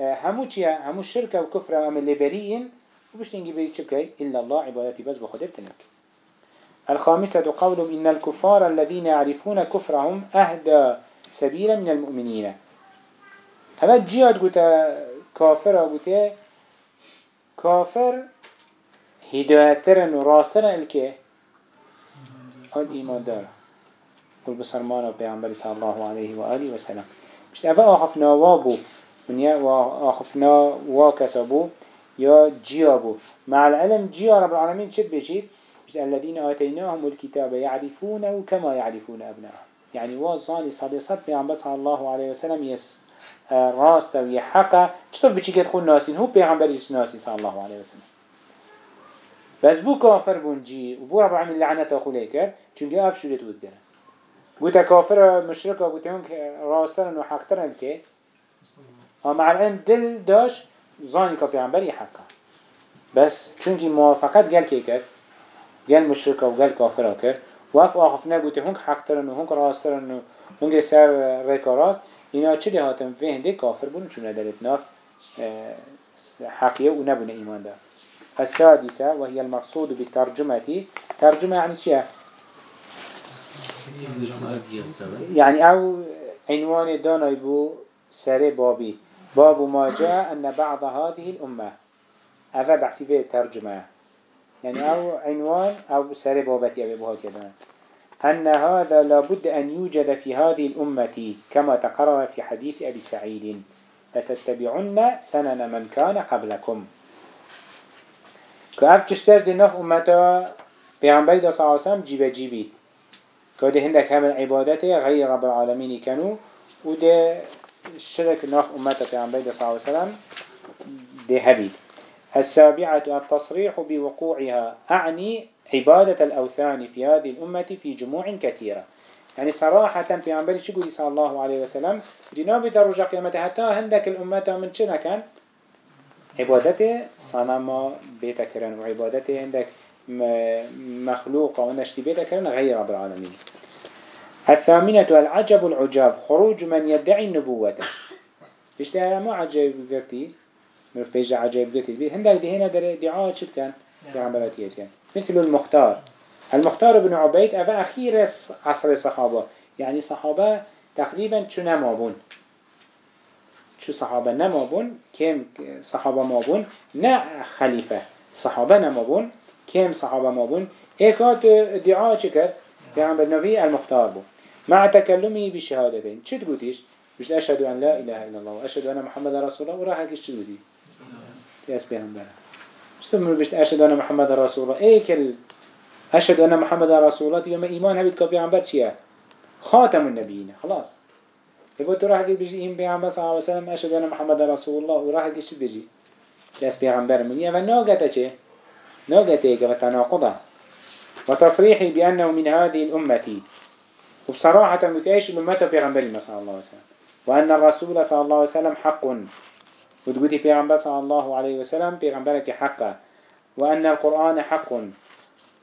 آه، همو چيا همو شركة وكفر أم اللي بريئين وبش تنجي بيت شكري إلا الله عبادتي بس بخدر تنك. الخامسة قولهم إن الكفار الذين يعرفون كفرهم أهدى سبيلا من المؤمنين. هذا جياد قلت كافر قلت كافر هدايترن وراسرن الكي هاد إيمان دار قل بسرمان وبيعنبر صلى الله عليه وآله وسلم مش أفا آخفنا وابو من يا وآخفنا واكسبو يا جيابو مع العلم جيا رب العالمين شد بجيد مش الذين آتيناهم الكتاب يعرفونه كما يعرفون أبنائهم يعني وظاني صدي صد بيعنبر صلى الله عليه وسلم يس راست ويحقا چطور بچي كده خون ناسين هو جس ناسي صلى الله عليه وسلم بس بو کافر بونجي و بو رب العالمین لعنت آخوله کرد؟ اف شورت بود کرد بوتا كافر مشركة بوتا راسلا وحقترا الكي ومع الان دل داش زاني كبيعنبر حقا بس چونك موافقت قل كي كر قال مشركة وقال كافر كر وف آخفنا بوتا هنك حقترا وهنك راسلا وهنك سر ريكا راست اينا چه هاتم فهنده کافر بودن چون دلت ناف حقیه و نبونه ایمان دار. السادسة وهي المقصود بالترجمة. ترجمة يعني شيء؟ يعني أو عنوان دانا يبو سر بابي. باب ما جاء أن بعض هذه الأمة. هذا بحسي فيه ترجمة. يعني أو عنوان أو سر بابتي أبي بوها كذا أن هذا لابد أن يوجد في هذه الأمة كما تقرر في حديث أبي سعيد. لتتبعن سنن من كان قبلكم. که اف چشتش دی نف امتا پیغمبری دا صلی وسلم جیب جیبید که ده هندک همین عبادت غیر رب العالمین کنو. و ده شرك نف صلی اللہ علیہ وسلم ده هبید. السابعة التصريح بوقوعها. أعني عبادة الأوثان في هذه الأمة في جموع كثيرة يعني صراحة في عمبالي شو صلى الله عليه وسلم دينا بدرجة قيامته حتى هندك الأمة من شنا كان عبادت صنم بيتا كرن وعبادت عندك مخلوق ونشتي بيتا كرن غير رب العالمين الثامنة العجب العجاب خروج من يدعي النبوة بيشتها ما عجب قرتي مرف بيجا عجب قرتي هندك دي هنا دعاء شد كان بعملاتيات كان مثل المختار. المختار بن عبيد أفا أخير عصر الصحابة يعني صحابة تقريبا شو نمابون شو صحابة نمابون كم صحابة مابون نا خليفة صحابة نمابون كم صحابة مابون. ايكات دعاء شكر عم النبي المختار بو مع تكلمه بالشهادتين شو تقوليش مش أشهد أن لا إله إلا الله وأشهد أن محمد رسول الله. وراح هكيش تقولي ياس بيهم مش تمر بيش أشهد أن محمد رسول الله؟ إيه كل أشهد أن محمد رسول الله يوم إيمان هبيت كبي عم بتشيا خاتم النبيين خلاص. يبقى تروح قد بيجي إم بيعمل صلى الله عليه وسلم أشهد أن محمد رسول الله وراح شد بيجي بس بيعمل من يا فنوجت شيء نوجت إيه وتناقضه وتصريحي بأنه من هذه الأمة وبصراحة متعيش الأمة بيعمل صلى الله عليه وسلم وأن الرسول صلى الله عليه وسلم حق وتقولي پیغمبر صلى الله عليه وسلم پیغمبرك حقا وأن القرآن حق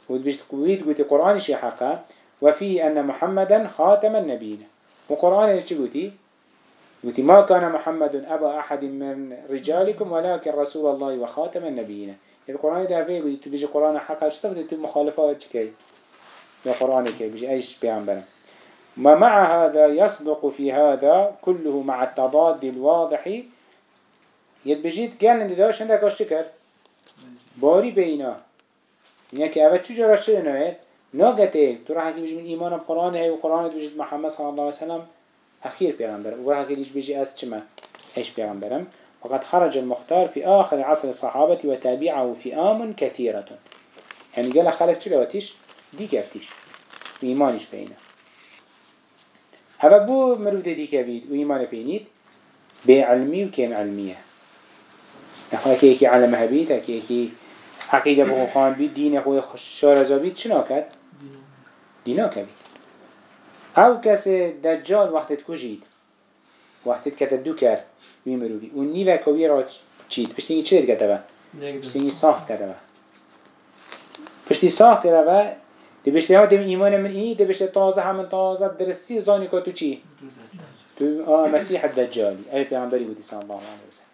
وتقولي القرآن شي حقا وفي أن محمدا خاتم النبيين وقرآن إيش قلتي قلتي ما كان محمد أبا أحد من رجالكم ولكن رسول الله وخاتم النبيين. القرآن ده فيه قلتي بيجي قرآن حقا شطف دي مخالفات كي؟ يا قرآن كي بيجي أيش بيعنبنا؟ ما مع هذا يصدق في هذا كله مع التضاد الواضح. يتبجيت قال ان داش عندك اشتكر باري بينا. يعني كي أبد شو جرى شنو؟ ناقته. تو راح كي من إيمان بقرآن هي وقرآن بيجي محمد صلى الله عليه وسلم أخير بيغمبر وراح كي بيجي أس كما إيش بيغمبرم وقد خرج المختار في آخر عصر الصحابة وتابعه فئام كثيرة يعني قال خلق تلواتيش دي كفتيش وإيمانش بينا هذا بو مرود دي كبيد وإيمان بينيد بعلمي وكين علمية نحو كيكي علم هبيت كيكي عقيدة بخو خان بيد دين أخوي شارزا بيد شنا كد؟ دینا كبيد او كس دجال وقت تكوجيد وقت كتا دو كر بيمروفي و نيوه چید. را چيد دید کتبه؟ پشتی پشتيني ساخت کتبه پشتی ساخت کتبه دی بشتي ها دیم ایمان من ای دی بشتي تازه همون تازه درستی زانی که تو چی؟ تو مسیح دجالی. ای پیامبری بودی سان الله علیه و سلم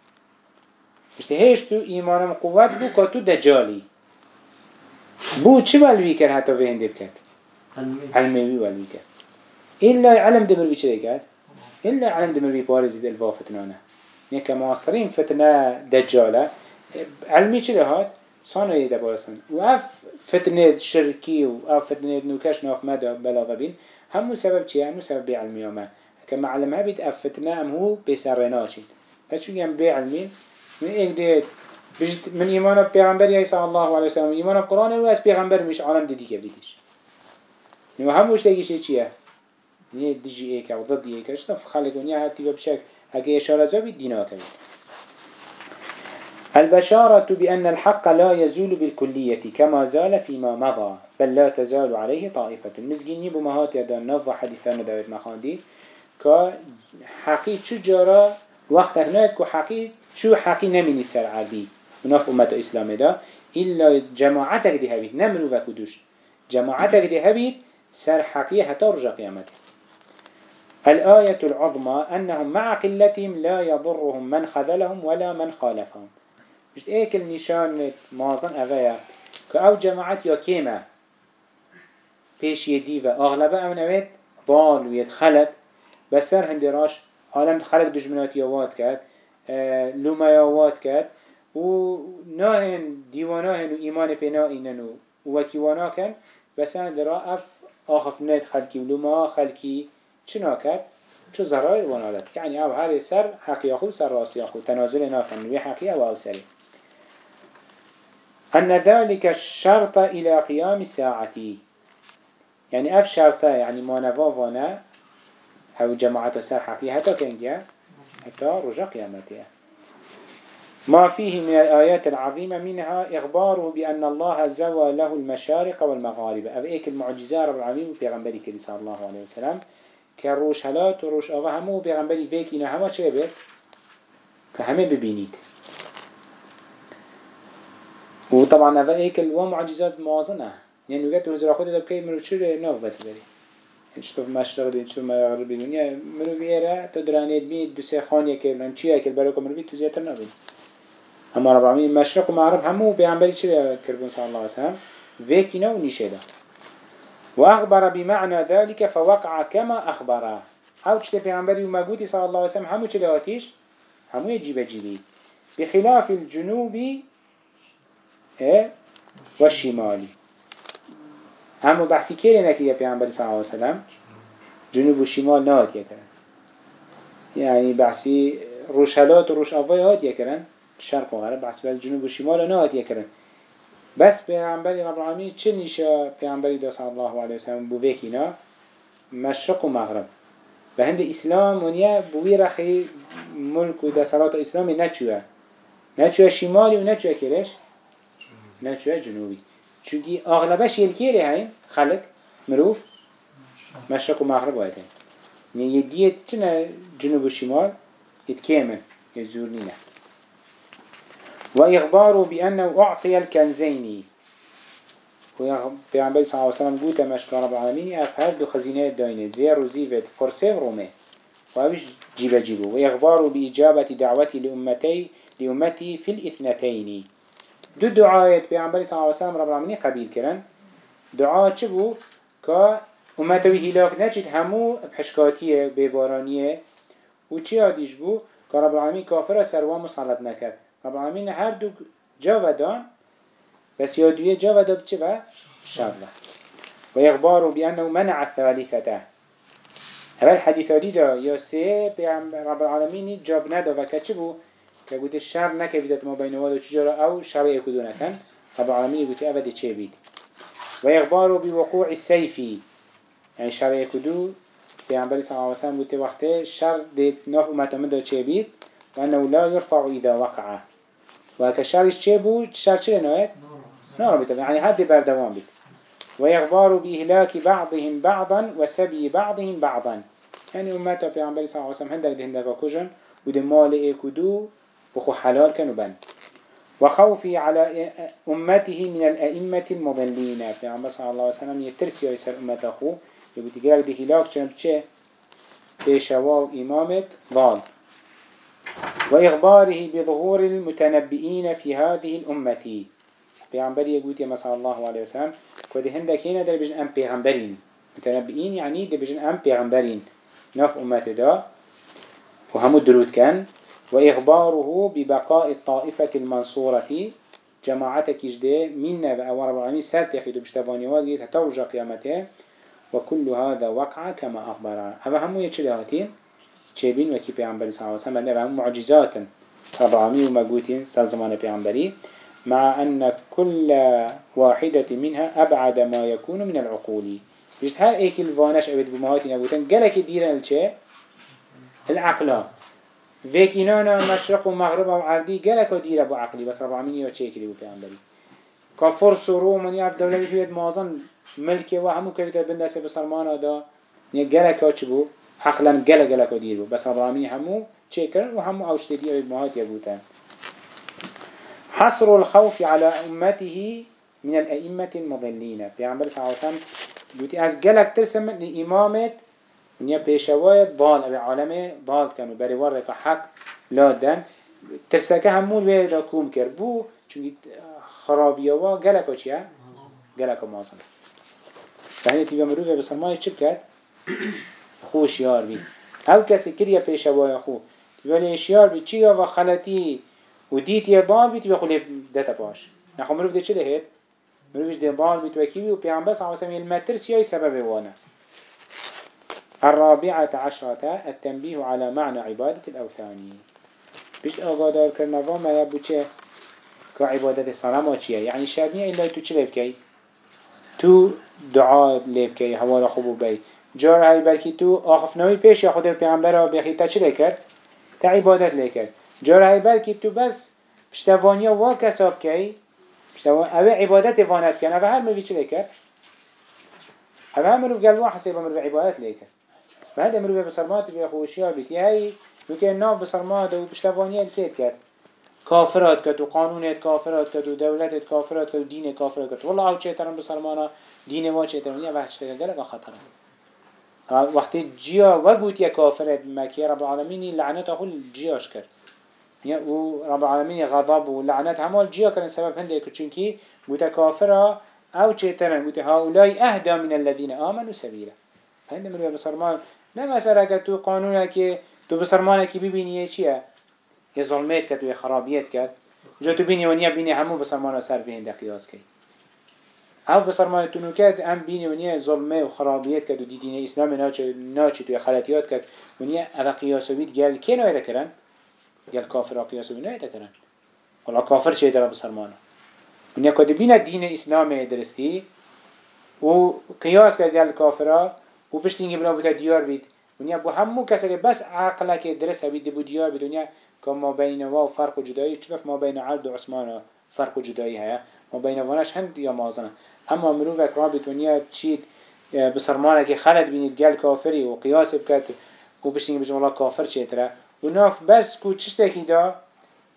پشت هیچ تو ایمانم قوت بو که تو دجالی بو چی بلوی کرد حتی به بکت؟ بکرد علمي ولوی کرد إلا علم دمر بي چه إلا علم دمر بي بارزيد الفا فتنانه نيكا معاصرين فتنة دجالة علمي چه هات صانو يدا بارسن وأف فتنة شركي وأف فتنة نوكاش ناف مدى بلاغ بين همو سبب چه همو سبب بعلمي وما كما علمها بيت أف فتنة أم هو بسرناشين فشو يم بعلمين من إيه ديت من إيمان بيغمبر صلى الله عليه وسلم إيمان القرآن وأس بيغمبر مش عالم دي دي كبديش نو همو اشتاقي شيء چيه نیه دیجی ایکه و ضد ایکه اشتا خلق ونیا هاتی بشك اگه اشاره زاوی دینا كبير البشارة بأن الحق لا يزول بالكلية كما زال فيما مضى بل لا تزال عليه طائفة. مزجيني بمهات يدان نظر حديثان داود مخاندي كحقي شو جرى وقت هناك كحقي شو حقي نميني سر عادي ونف أمة الإسلام دا إلا جماعتك دي هبيت نمرو وكدوش جماعتك دي هبيت سر حقي حتى رجع قيامتك الآية العظمى أنهم مع قلتهم لا يضرهم من خذلهم ولا من خالفهم. مش ايك النشان مازن أغايا كأو جماعات يا كيما بيش يديفا أغلبا أو نويت ضال ويدخلت بسر هندراش عالم خلق دجمنات يوات كات آه لما يوات كات و ناهن ديواناهن و إيمان بنائنن و وكيوانا كان بس هندرا أف آخف نت خلقي ولما خلقي چنا کرد؟ چو زرای ونالت یعنی او هر سر حقی خود سر راستی خود تنازل نافن وی حقی او او سری أن ذلك الشرط إلى قيام الساعة يعني أف شرطة يعني ما نفافنا أو جماعة سر حقي حتى كنجا حتى رجع قيامتها ما فيه من الآيات العظيمة منها إخباره بأن الله زوى له المشارق والمغارب. إيك المعجزة رب العالمين في غنبري صلى الله عليه وسلم که روش هلات و روش آقا همو پیغمبری ویک اینا همه چه بید؟ که همه ببینید. و طبعا اوه ایکل و معجزات موازنه. یعنی نوگه تو هزار خود دب که مرو چه ناف بات بری. چطور مشرق بید چطور مغرب بید یعنی مرو ویره تو درانید بید دو سه خانیه که لن چیه که اما رب العالمین مشرق و مغرب همو پیغمبری چه کربون صلی الله علیه وسلم اینا و نیشه ده وأخبر بمعنى ذلك فوقع كما أخبره أو كشت پیغمبری و صلى الله عليه وسلم همو چه لاتیش همو يجيب جيبي بخلاف الجنوب والشمالي همو بحثي كيري نكي پیغمبری صلى الله عليه وسلم جنوب والشمال نهات يكرن يعني بحثي روش هلات و روش أفاي هات يكرن شرق وغرب بحث بالجنوب والشمال نهات يكرن بس پیغمبری رب العالمین چه نیشه پیغمبری دا صلی الله علیه وسلم بو وکینا مشرق و مغرب. و هند اسلام ونیا بوی رخی ملک و دسالات اسلامی نچوه. نچوه شمالی و نچوه کرش نچوه جنوبی. چونکی اغلبش یلکیره هین خلق مروف مشرق و مغرب باید هین یه دیت چنه؟ جنوب و شمال اتکیمن یه زور نینه وإخباره بأنه أعطي الكنزين. پیامبر صلی الله علیه و سلم گوته مشکل رب العالمین اف هر دو خزینه داینه زیر و زیوت فرسه و رومه و اوش جیب. جیبو و اخبارو بإجابة دعوتی لأمتی لأمتی في الإثنتين دو دعایت پیامبر صلی الله علیه و سلم رب العالمین قبیل کرن. دعا چه بو؟ که امتوی هلاک نچید همو بحشکاتیه ببارانیه و چی آدیش بو؟ رب العالمین کافر سروا مسلط نکرد. رب العالمین هر دو جاودان بس يادوية جاوة دب چبا شابلا ويخباروا بأنه منع الثالثة. هذا الحديث دي دا يا سي رب العالمين جاب ندا وكتشبو كقلت الشر نكفيدت ما بين واد وشجرة أو شر يكدون كان رب العالمين قلت أبدا تشبيت ويخباروا بوقوع السيف يعني شر يكدو پیامبری صلی الله علیه و سلم گفته وقتی شر دید. ناف امت من چه وانه لا يرفع إذا وقع. و که شرش چه بود شر چه نار بيتم يعني هذه بردوان بيت ويغبار بإهلاك بعضهم بعضا وسبي بعضهم بعضا. يعني أمتا في عمبالي صلى الله عليه وسلم هندك ده هندك كجن وده مال إيكودو وخو حلال كانوا بان وخوفي على أمته من الأئمة المضلين. في عمبالي صلى الله عليه وسلم يترسي يسر أمته يقول تقرأ ده هلاك جنب چه بشواو إمامة ضال. وإخباره بظهور المتنبئين في هذه الأمة. پیغمبری گویی مثلا الله علیه وسلم که ده هنده کینه در بجن ام پیغمبرین؟ متنبئین یعنی ده بجن ام پیغمبرین. نف امت دا. و همو درود کن. و اخباره ببقاء الطائفة المنصورة. جماعتك جده منا و رب العالمين سرت يخيدو بشتفاني واجد حتى رجع قيامته وكل هذا وقع كما أخبر هذا هم يتشلي هاتين تشيبين وكي بيعنبري صلى الله عليه وسلم هم معجزات رب العالمين ومقوتين سال زمان بيعنبري مع أن كل واحدة منها أبعد ما يكون من العقول. بجد هر ايك الفانش أبد بمهاتي نبوتن قالك ديرا الچه العقل. فيك إنانا مشرق ومغرب وعردي قالك ديرا بو عقلي بس رب العالمين يو چه كري بو پیغمبري كفر سرو من يعرف دولة بيد مازن ملكي وهمو كريتا بندس بسرمانا دا قالك چه بو عقلا قالك قالك دير بو بس العالمين همو چه كرن وهمو اوشتي دي أبد بمهاتي يبوتن حصر الخوف على أمته من الأئمة المضلين. في عمر صلى الله عليه وسلم قلت أز قلق ترسم لإمامة ونيا بيشواية ضال أبي عالمه ضال كانوا بري ورق حق لادن. ترسكه همون ويدا كوم كربو چونك خرابيه وا قلقه چيا قلقه مازن. فهني مروفه بسرمانه چه بكت خوش يار بي أو کسی کریا پیشوای خو. ولی اشیار بی چی و خلطی؟ و دیت یه ضال بیت و خلی دتا باش نخو مروف ده چه دهید؟ مروفش ده ضال بیت و کیوی و صلی الله عليه وسلم المترس یای سبب وأنا الرابعة عشرة التنبيه على معنى عبادة الأوثان. بيش أغادر كرنا وما يبو چه كعبادة الصلاة چيه يعني شادنية إلا تو چه لبكي تو دعاء لبكي هوا خوبو بي جار هاي بلكي تو آخفناوي پیش يا خود پیغمبر بخي تا چه لكر تا عبادت لكر جاره بلکی تو بس پشتوانیا وا کساب کی پشتوان اوه عبادت وانت کن. اوه هر مروی چه لیکر؟ اوه هر مروی گلوا حسیب مروی عبادت و هده مروی بسرمات بیا خوشی ها بیتی. هی نوکه ناف بسرمات و پشتوانیا کت کرد. کافرات کرد و قانونت کافرات کرد و دولتت کافرات کرد و دین کافرات کرد والله او چه ترن بسرمانا؟ دین ما چه ترن یه وحش تگه گلگا خطره وقتی جیا و گوت یا کافرت مکی رب العالمین لعنت اخو جیاش کرد. و رب العالمين غضب و لعنت همال جيا كان سبب هنده كچنكي بوتا كافرا أو چيترن بوتا هؤلاء اهدا من الذين آمنوا سبيلا هنده مروي بسرمان نه مثلا که تو قانونه که تو بسرمانه که ببینی یه چیه؟ یه ظلمت کرد و یه خرابیت کرد. جا تو بینی و نیا بینی همو بسرمانه سر به هنده قیاس کرد هم به سرمایتونو کرد ام بینی و ظلمه و خرابیت کرد و دی دین اسلام ناچه ناچه توی خلطیات کرد و نیه قیاسوید گل که نوید کرن؟ گل کافر قیاسوید نوید کرن والا کافر چه در بسرمانه و نیه کده دین اسلام درستی؟ و قیاس کرد گل کافره و پشت اینگه دیار بید. و نیه بو همو کسی که بس عقل که درست بید بو دیار بید. و که ما بین و فرق و جدایی چطف ما بین عرض و عثمان فرق و جدایی هست. و بینوانش هند یا مازنه. اما مروفك رابط دنیا چید بسرمانه که خلد بینید گل کافری و قیاس بکت و بشنگ بجم الله کافر چیتره. و ناف بس کو چشتکی دا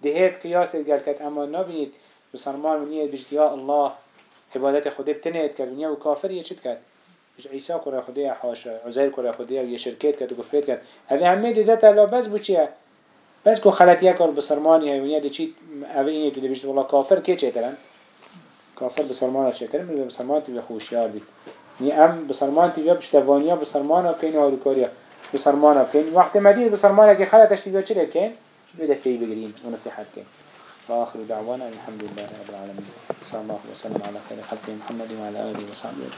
دهید قیاس گل کت اما نبینید بسرمان و نید بجد یا الله عبادت خود بتنید کت و نید و کافر یه چید کت. بج عیسی کرا خودی حاشا عزیر کرا خودی و یه شرکت کرد و گفرید کت. اوی همه دیده تلا بس بو چیه؟ بس کو خلد یک کار بسرمانی های و نیت چید اوی اینه تو ده بجد والله کافر که چیترن؟ كافر بسرمان چيترن من بسرمان تبي خوشيار بي ني ام بسرمان تبي بشتوانيا بسرمان بكين هارو بسرمان بكين وقت مدير بسرمان كي خلاتش تبي چلي بكين بده سي بجرين ونصيحات كين وآخر دعوانا الحمد لله رب العالمين صلى الله وسلم على خير خلق محمد وعلى آله وصحبه